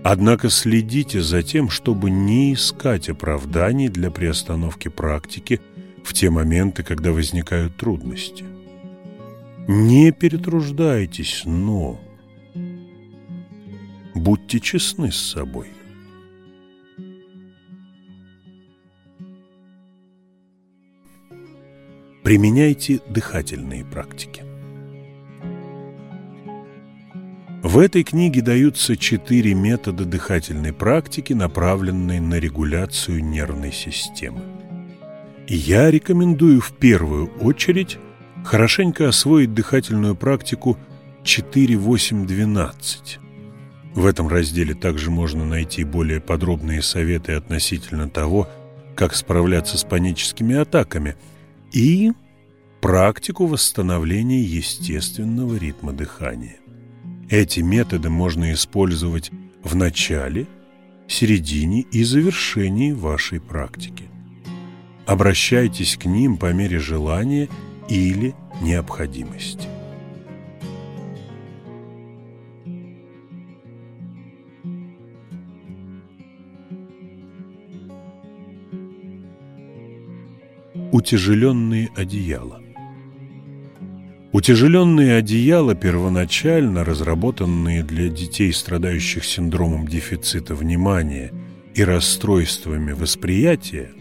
Однако следите за тем, чтобы не искать оправданий для приостановки практики в те моменты, когда возникают трудности. Не перетруждайтесь, но будьте честны с собой. Применяйте дыхательные практики. В этой книге даются четыре метода дыхательной практики, направленные на регуляцию нервной системы. И я рекомендую в первую очередь хорошенько освоить дыхательную практику 4.8.12. В этом разделе также можно найти более подробные советы относительно того, как справляться с паническими атаками и практику восстановления естественного ритма дыхания. Эти методы можно использовать в начале, середине и завершении вашей практики. Обращайтесь к ним по мере желания или необходимости. Утяжеленные одеяла Утяжеленные одеяла, первоначально разработанные для детей, страдающих синдромом дефицита внимания и расстройствами восприятия,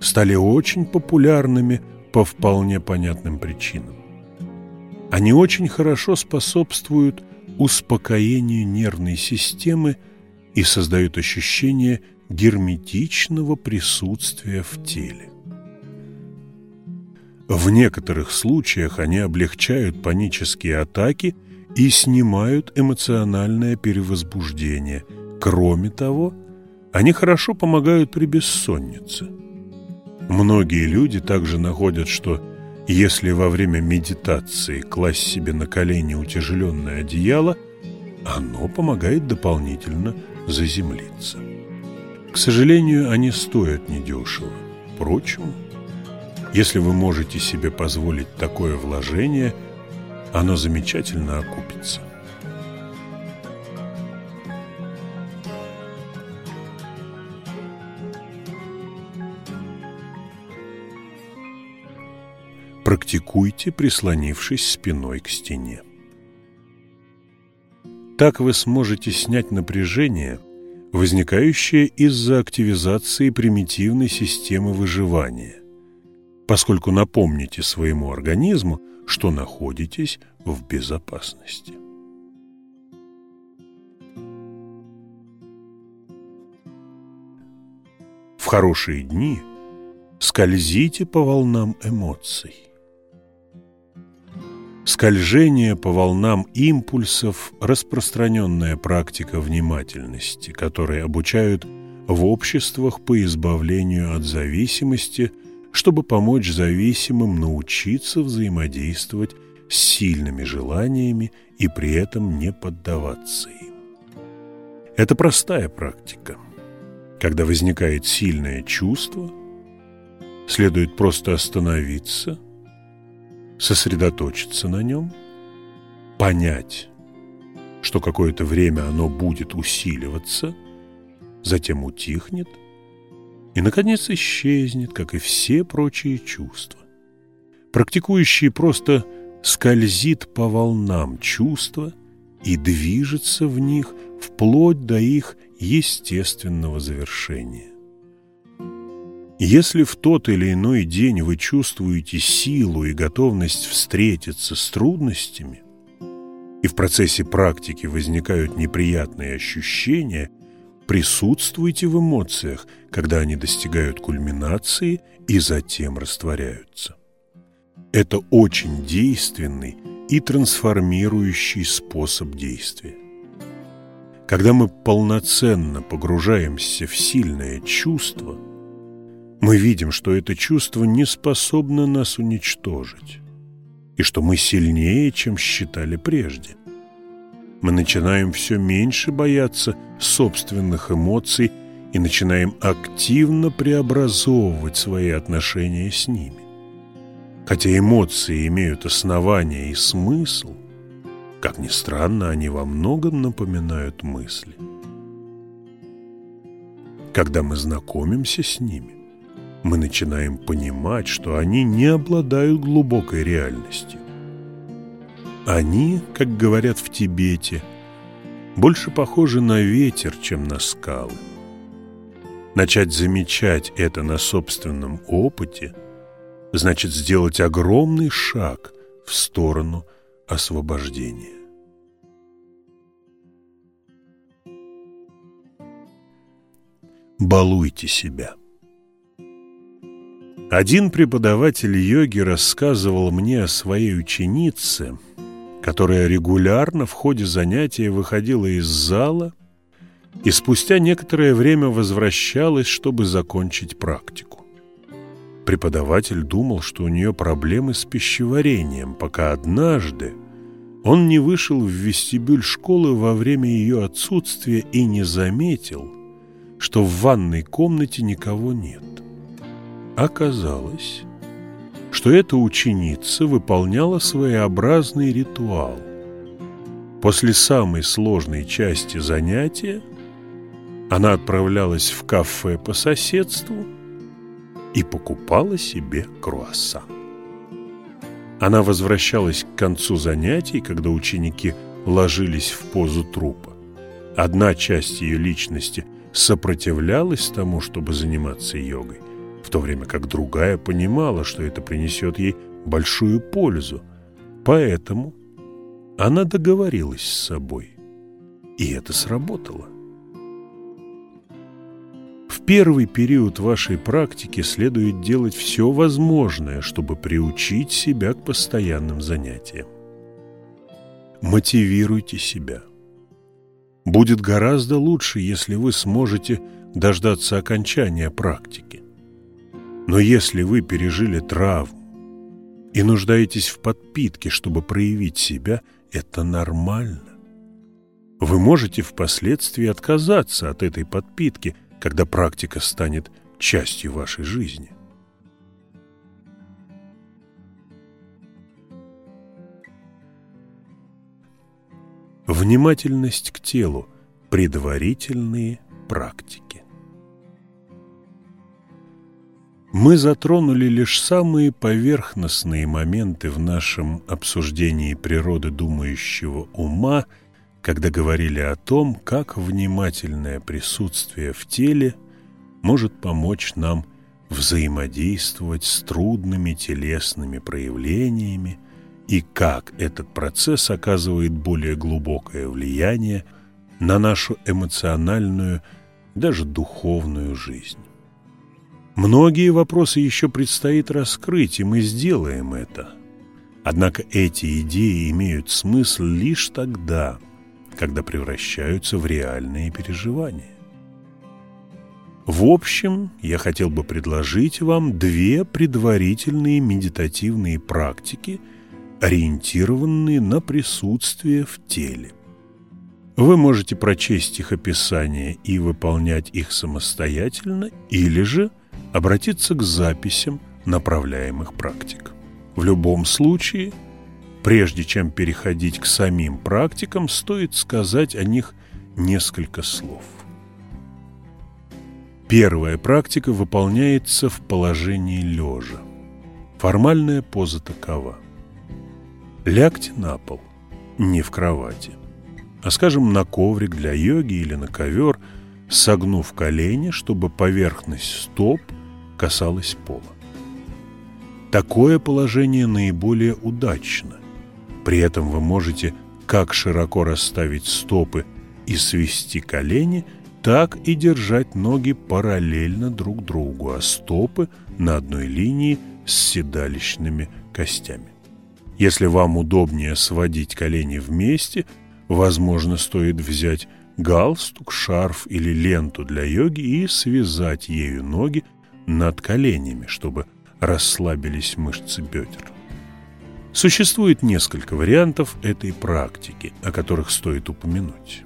стали очень популярными по вполне понятным причинам. Они очень хорошо способствуют успокоению нервной системы и создают ощущение герметичного присутствия в теле. В некоторых случаях они облегчают панические атаки и снимают эмоциональное перевозбуждение. Кроме того, они хорошо помогают при бессоннице. Многие люди также находят, что если во время медитации класть себе на колени утяжеленное одеяло, оно помогает дополнительно заземлиться. К сожалению, они стоят недешево. Впрочем, если вы можете себе позволить такое вложение, оно замечательно окупится. Практикуйте, прислонившись спиной к стене. Так вы сможете снять напряжение, возникающее из-за активизации примитивной системы выживания поскольку напомните своему организму, что находитесь в безопасности. В хорошие дни скользите по волнам эмоций. Скольжение по волнам импульсов – распространенная практика внимательности, которые обучают в обществах по избавлению от зависимости – чтобы помочь зависимым научиться взаимодействовать с сильными желаниями и при этом не поддаваться им. Это простая практика. Когда возникает сильное чувство, следует просто остановиться, сосредоточиться на нем, понять, что какое-то время оно будет усиливаться, затем утихнет – и, наконец, исчезнет, как и все прочие чувства. Практикующий просто скользит по волнам чувства и движется в них вплоть до их естественного завершения. Если в тот или иной день вы чувствуете силу и готовность встретиться с трудностями, и в процессе практики возникают неприятные ощущения – Присутствуйте в эмоциях, когда они достигают кульминации и затем растворяются. Это очень действенный и трансформирующий способ действия. Когда мы полноценно погружаемся в сильное чувство, мы видим, что это чувство не способно нас уничтожить, и что мы сильнее, чем считали прежде – мы начинаем все меньше бояться собственных эмоций и начинаем активно преобразовывать свои отношения с ними. Хотя эмоции имеют основание и смысл, как ни странно, они во многом напоминают мысли. Когда мы знакомимся с ними, мы начинаем понимать, что они не обладают глубокой реальностью. Они, как говорят в Тибете, больше похожи на ветер, чем на скалы. Начать замечать это на собственном опыте значит сделать огромный шаг в сторону освобождения. Балуйте себя. Один преподаватель йоги рассказывал мне о своей ученице – которая регулярно в ходе занятия выходила из зала и спустя некоторое время возвращалась, чтобы закончить практику. Преподаватель думал, что у нее проблемы с пищеварением, пока однажды он не вышел в вестибюль школы во время ее отсутствия и не заметил, что в ванной комнате никого нет. Оказалось, что эта ученица выполняла своеобразный ритуал. После самой сложной части занятия она отправлялась в кафе по соседству и покупала себе круассан. Она возвращалась к концу занятий, когда ученики ложились в позу трупа. Одна часть ее личности сопротивлялась тому, чтобы заниматься йогой, в то время как другая понимала, что это принесет ей большую пользу. Поэтому она договорилась с собой, и это сработало. Первый период вашей практики следует делать все возможное, чтобы приучить себя к постоянным занятиям. Мотивируйте себя. Будет гораздо лучше, если вы сможете дождаться окончания практики. Но если вы пережили травму и нуждаетесь в подпитке, чтобы проявить себя, это нормально. Вы можете впоследствии отказаться от этой подпитки – когда практика станет частью вашей жизни. Внимательность к телу. Предварительные практики. Мы затронули лишь самые поверхностные моменты в нашем обсуждении природы думающего ума – когда говорили о том, как внимательное присутствие в теле может помочь нам взаимодействовать с трудными телесными проявлениями и как этот процесс оказывает более глубокое влияние на нашу эмоциональную, даже духовную жизнь. Многие вопросы еще предстоит раскрыть, и мы сделаем это. Однако эти идеи имеют смысл лишь тогда, когда превращаются в реальные переживания. В общем, я хотел бы предложить вам две предварительные медитативные практики, ориентированные на присутствие в теле. Вы можете прочесть их описание и выполнять их самостоятельно, или же обратиться к записям направляемых практик. В любом случае – Прежде чем переходить к самим практикам, стоит сказать о них несколько слов. Первая практика выполняется в положении лежа. Формальная поза такова. Лягте на пол, не в кровати, а, скажем, на коврик для йоги или на ковер, согнув колени, чтобы поверхность стоп касалась пола. Такое положение наиболее удачно, при этом вы можете как широко расставить стопы и свести колени, так и держать ноги параллельно друг другу, а стопы на одной линии с седалищными костями. Если вам удобнее сводить колени вместе, возможно, стоит взять галстук, шарф или ленту для йоги и связать ею ноги над коленями, чтобы расслабились мышцы бедер. Существует несколько вариантов этой практики, о которых стоит упомянуть.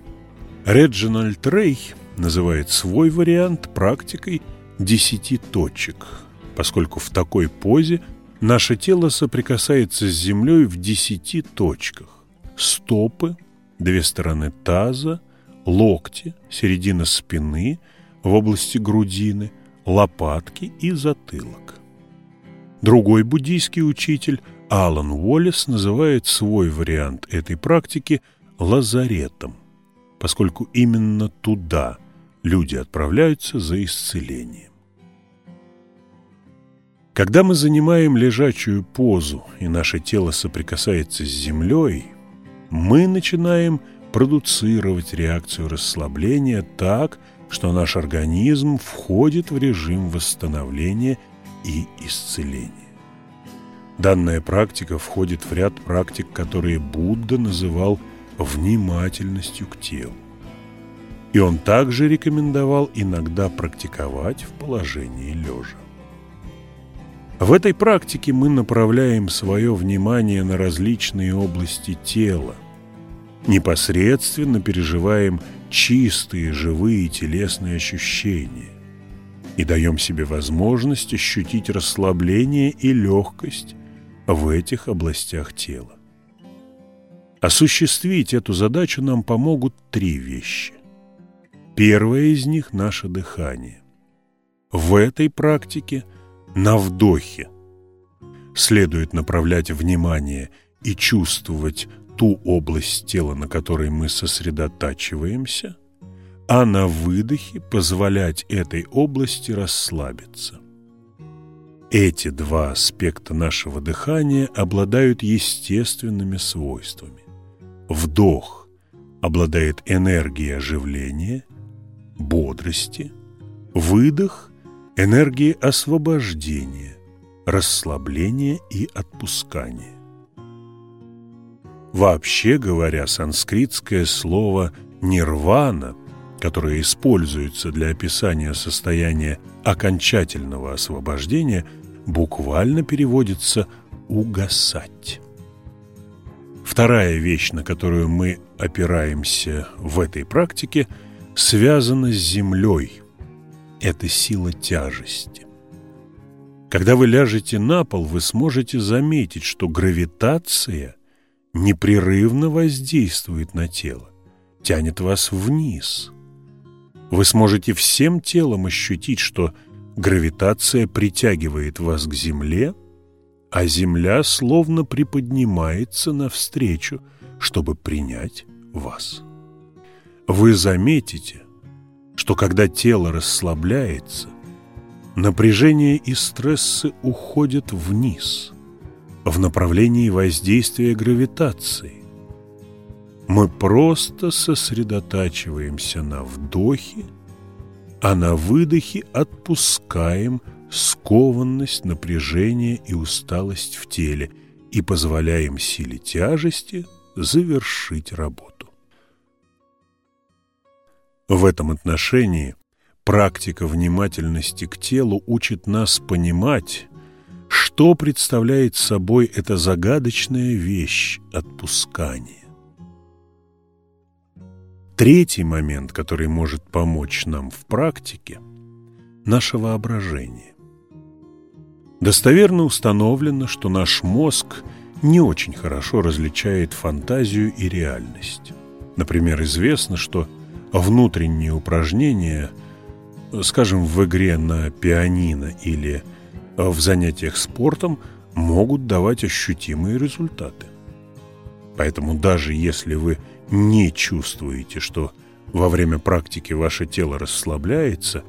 Реджинальд Рей называет свой вариант практикой десяти точек, поскольку в такой позе наше тело соприкасается с землей в десяти точках. Стопы, две стороны таза, локти, середина спины, в области грудины, лопатки и затылок. Другой буддийский учитель – Алан Уоллес называет свой вариант этой практики лазаретом, поскольку именно туда люди отправляются за исцелением. Когда мы занимаем лежачую позу и наше тело соприкасается с землей, мы начинаем продуцировать реакцию расслабления так, что наш организм входит в режим восстановления и исцеления. Данная практика входит в ряд практик, которые Будда называл внимательностью к телу. И он также рекомендовал иногда практиковать в положении лежа. В этой практике мы направляем свое внимание на различные области тела, непосредственно переживаем чистые, живые телесные ощущения и даем себе возможность ощутить расслабление и легкость в этих областях тела. Осуществить эту задачу нам помогут три вещи. Первое из них – наше дыхание. В этой практике – на вдохе следует направлять внимание и чувствовать ту область тела, на которой мы сосредотачиваемся, а на выдохе позволять этой области расслабиться. Эти два аспекта нашего дыхания обладают естественными свойствами. Вдох обладает энергией оживления, бодрости, выдох энергии освобождения, расслабления и отпускания. Вообще говоря, санскритское слово «нирвана», которое используется для описания состояния окончательного освобождения, буквально переводится «угасать». Вторая вещь, на которую мы опираемся в этой практике, связана с землей – это сила тяжести. Когда вы ляжете на пол, вы сможете заметить, что гравитация непрерывно воздействует на тело, тянет вас вниз. Вы сможете всем телом ощутить, что гравитация притягивает вас к земле, а земля словно приподнимается навстречу, чтобы принять вас. Вы заметите, что когда тело расслабляется, напряжение и стрессы уходят вниз, в направлении воздействия гравитации. Мы просто сосредотачиваемся на вдохе, а на выдохе отпускаем скованность, напряжение и усталость в теле и позволяем силе тяжести завершить работу. В этом отношении практика внимательности к телу учит нас понимать, что представляет собой эта загадочная вещь отпускания. Третий момент, который может помочь нам в практике – наше воображение. Достоверно установлено, что наш мозг не очень хорошо различает фантазию и реальность. Например, известно, что внутренние упражнения, скажем, в игре на пианино или в занятиях спортом, могут давать ощутимые результаты. Поэтому даже если вы не чувствуете, что во время практики ваше тело расслабляется,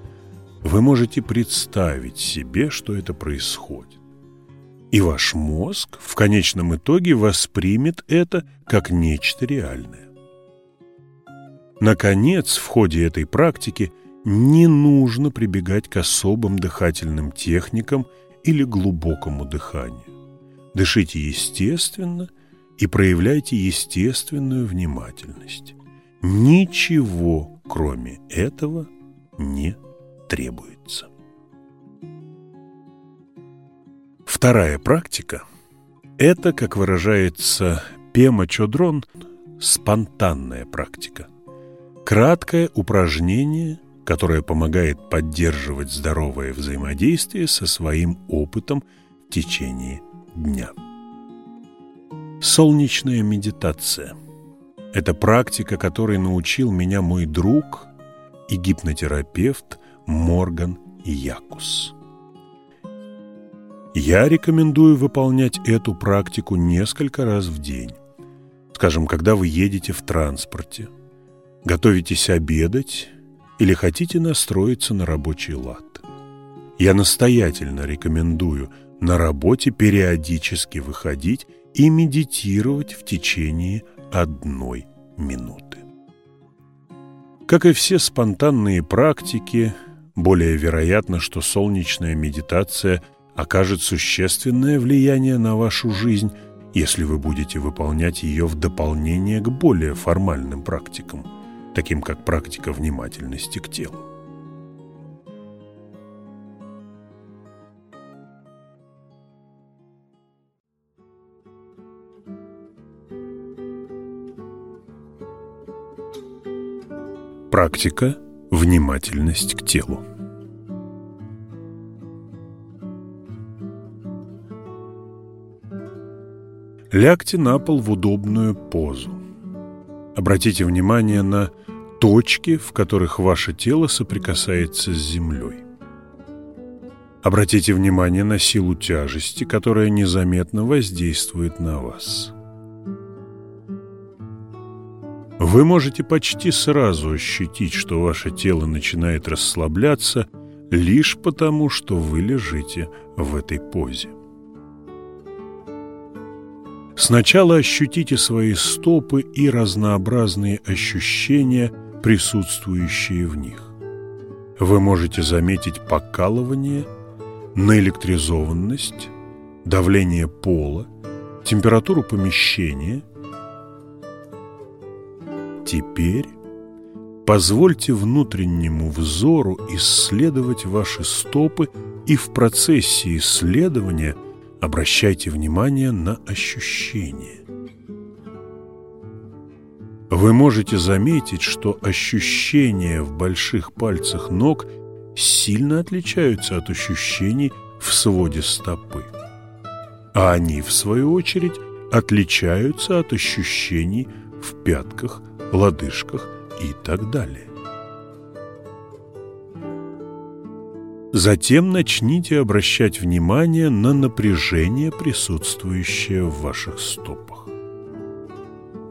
вы можете представить себе, что это происходит. И ваш мозг в конечном итоге воспримет это как нечто реальное. Наконец, в ходе этой практики не нужно прибегать к особым дыхательным техникам или глубокому дыханию. Дышите естественно и проявляйте естественную внимательность. Ничего, кроме этого, не требуется. Вторая практика – это, как выражается Пема Чодрон, спонтанная практика – Краткое упражнение, которое помогает поддерживать здоровое взаимодействие со своим опытом в течение дня. Солнечная медитация – это практика, которой научил меня мой друг и гипнотерапевт Морган Якус. Я рекомендую выполнять эту практику несколько раз в день. Скажем, когда вы едете в транспорте – готовитесь обедать или хотите настроиться на рабочий лад. Я настоятельно рекомендую на работе периодически выходить и медитировать в течение одной минуты. Как и все спонтанные практики, более вероятно, что солнечная медитация окажет существенное влияние на вашу жизнь, если вы будете выполнять ее в дополнение к более формальным практикам, таким как практика внимательности к телу. Практика «Внимательность к телу». Лягте на пол в удобную позу. Обратите внимание на точки, в которых ваше тело соприкасается с землей. Обратите внимание на силу тяжести, которая незаметно воздействует на вас. Вы можете почти сразу ощутить, что ваше тело начинает расслабляться лишь потому, что вы лежите в этой позе. Сначала ощутите свои стопы и разнообразные ощущения, присутствующие в них. Вы можете заметить покалывание, наэлектризованность, давление пола, температуру помещения. Теперь позвольте внутреннему взору исследовать ваши стопы и в процессе исследования – обращайте внимание на ощущения. Вы можете заметить, что ощущения в больших пальцах ног сильно отличаются от ощущений в своде стопы. А они, в свою очередь, отличаются от ощущений в пятках, лодыжках и так далее. Затем начните обращать внимание на напряжение, присутствующее в ваших стопах.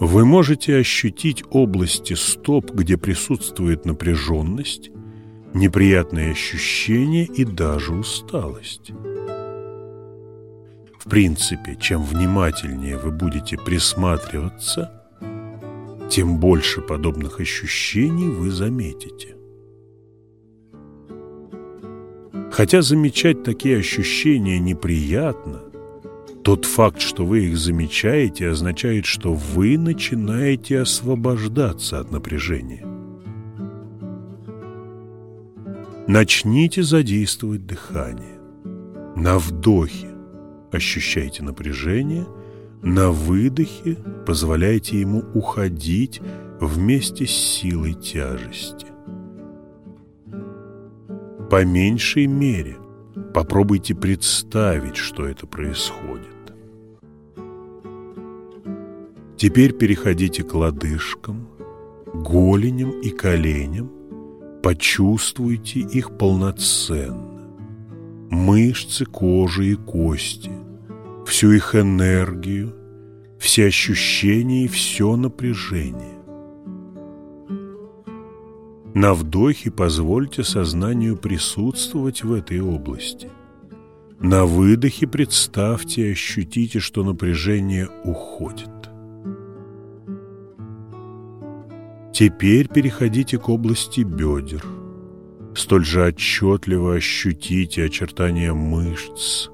Вы можете ощутить области стоп, где присутствует напряженность, неприятные ощущения и даже усталость. В принципе, чем внимательнее вы будете присматриваться, тем больше подобных ощущений вы заметите. Хотя замечать такие ощущения неприятно, тот факт, что вы их замечаете, означает, что вы начинаете освобождаться от напряжения. Начните задействовать дыхание. На вдохе ощущайте напряжение, на выдохе позволяйте ему уходить вместе с силой тяжести. По меньшей мере попробуйте представить, что это происходит. Теперь переходите к лодыжкам, голеням и коленям. Почувствуйте их полноценно. Мышцы, кожи и кости, всю их энергию, все ощущения и все напряжение. На вдохе позвольте сознанию присутствовать в этой области. На выдохе представьте и ощутите, что напряжение уходит. Теперь переходите к области бедер. Столь же отчетливо ощутите очертания мышц,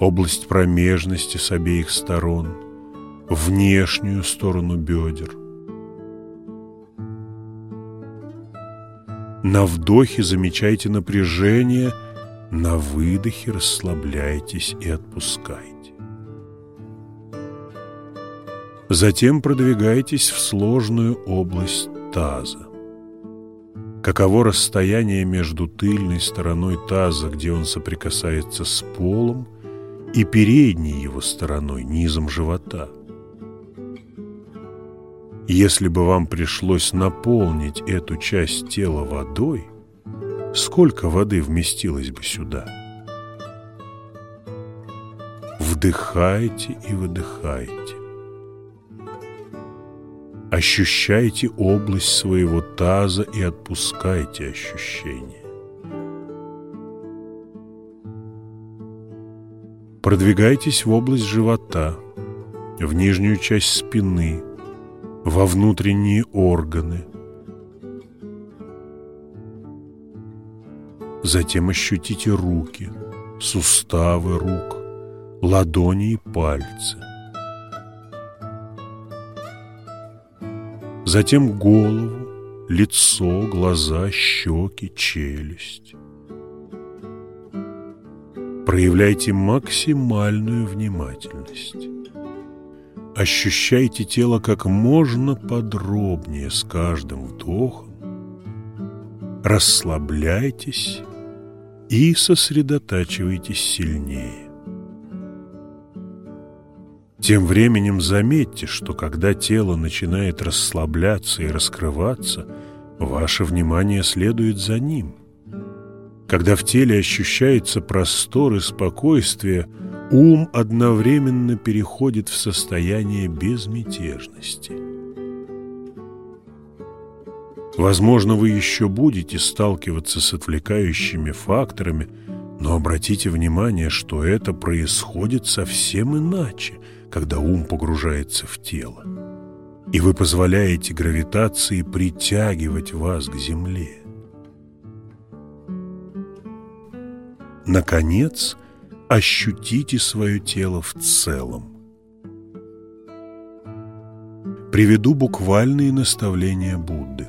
область промежности с обеих сторон, внешнюю сторону бедер – На вдохе замечайте напряжение, на выдохе расслабляйтесь и отпускайте. Затем продвигайтесь в сложную область таза. Каково расстояние между тыльной стороной таза, где он соприкасается с полом, и передней его стороной, низом живота – если бы вам пришлось наполнить эту часть тела водой, сколько воды вместилось бы сюда? Вдыхайте и выдыхайте. Ощущайте область своего таза и отпускайте ощущения. Продвигайтесь в область живота, в нижнюю часть спины, во внутренние органы. Затем ощутите руки, суставы рук, ладони и пальцы. Затем голову, лицо, глаза, щеки, челюсть. Проявляйте максимальную внимательность. Ощущайте тело как можно подробнее с каждым вдохом. Расслабляйтесь и сосредотачивайтесь сильнее. Тем временем заметьте, что когда тело начинает расслабляться и раскрываться, ваше внимание следует за ним. Когда в теле ощущается простор и спокойствие, ум одновременно переходит в состояние безмятежности. Возможно, вы еще будете сталкиваться с отвлекающими факторами, но обратите внимание, что это происходит совсем иначе, когда ум погружается в тело, и вы позволяете гравитации притягивать вас к земле. Наконец, ощутите свое тело в целом. Приведу буквальные наставления Будды.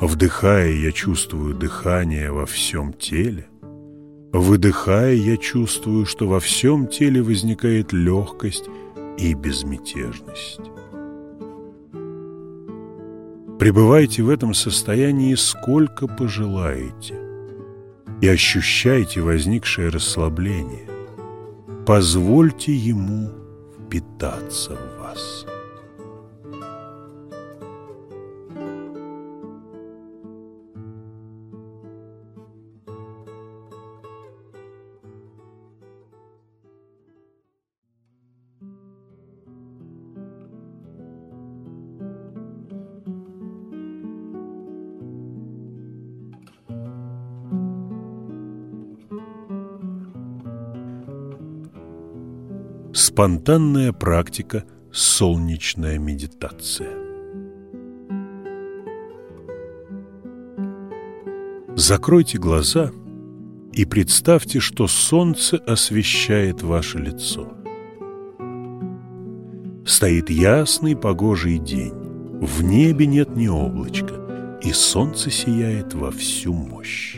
Вдыхая, я чувствую дыхание во всем теле. Выдыхая, я чувствую, что во всем теле возникает легкость и безмятежность. Пребывайте в этом состоянии сколько пожелаете – и ощущайте возникшее расслабление. Позвольте ему впитаться в вас. Спонтанная практика «Солнечная медитация». Закройте глаза и представьте, что солнце освещает ваше лицо. Стоит ясный погожий день, в небе нет ни облачка, и солнце сияет во всю мощь.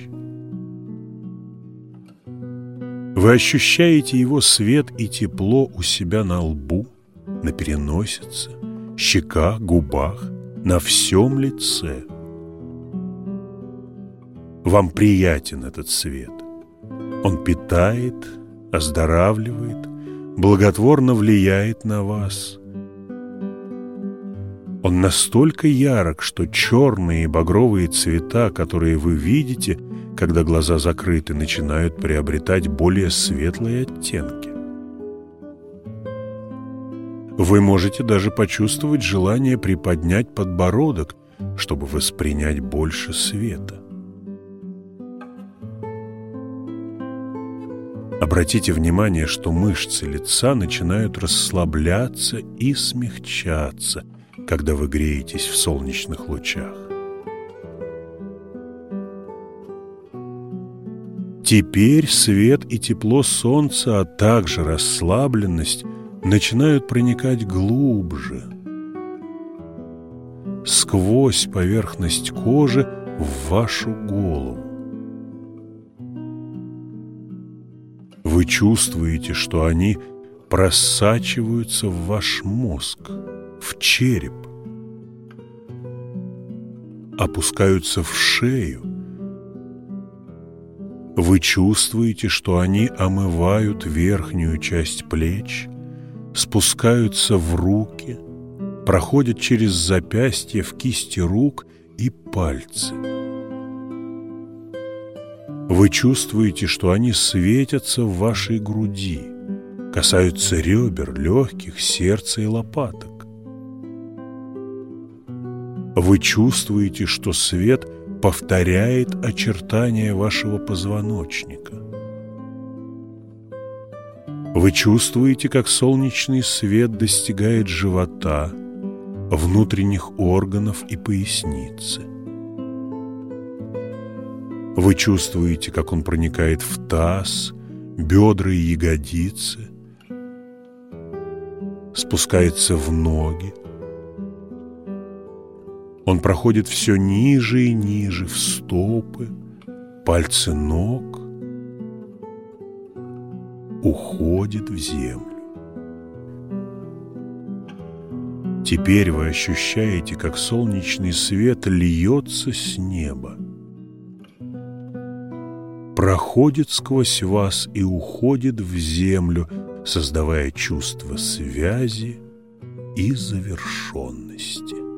Вы ощущаете его свет и тепло у себя на лбу, на переносице, щеках, губах, на всем лице. Вам приятен этот свет. Он питает, оздоравливает, благотворно влияет на вас. Он настолько ярок, что черные и багровые цвета, которые вы видите – когда глаза закрыты, начинают приобретать более светлые оттенки. Вы можете даже почувствовать желание приподнять подбородок, чтобы воспринять больше света. Обратите внимание, что мышцы лица начинают расслабляться и смягчаться, когда вы греетесь в солнечных лучах. Теперь свет и тепло солнца, а также расслабленность начинают проникать глубже, сквозь поверхность кожи в вашу голову. Вы чувствуете, что они просачиваются в ваш мозг, в череп, опускаются в шею, вы чувствуете, что они омывают верхнюю часть плеч, спускаются в руки, проходят через запястья в кисти рук и пальцы. Вы чувствуете, что они светятся в вашей груди, касаются ребер, легких, сердца и лопаток. Вы чувствуете, что свет – повторяет очертания вашего позвоночника. Вы чувствуете, как солнечный свет достигает живота, внутренних органов и поясницы. Вы чувствуете, как он проникает в таз, бедра и ягодицы, спускается в ноги. Он проходит все ниже и ниже в стопы, пальцы ног, уходит в землю. Теперь вы ощущаете, как солнечный свет льется с неба, проходит сквозь вас и уходит в землю, создавая чувство связи и завершенности.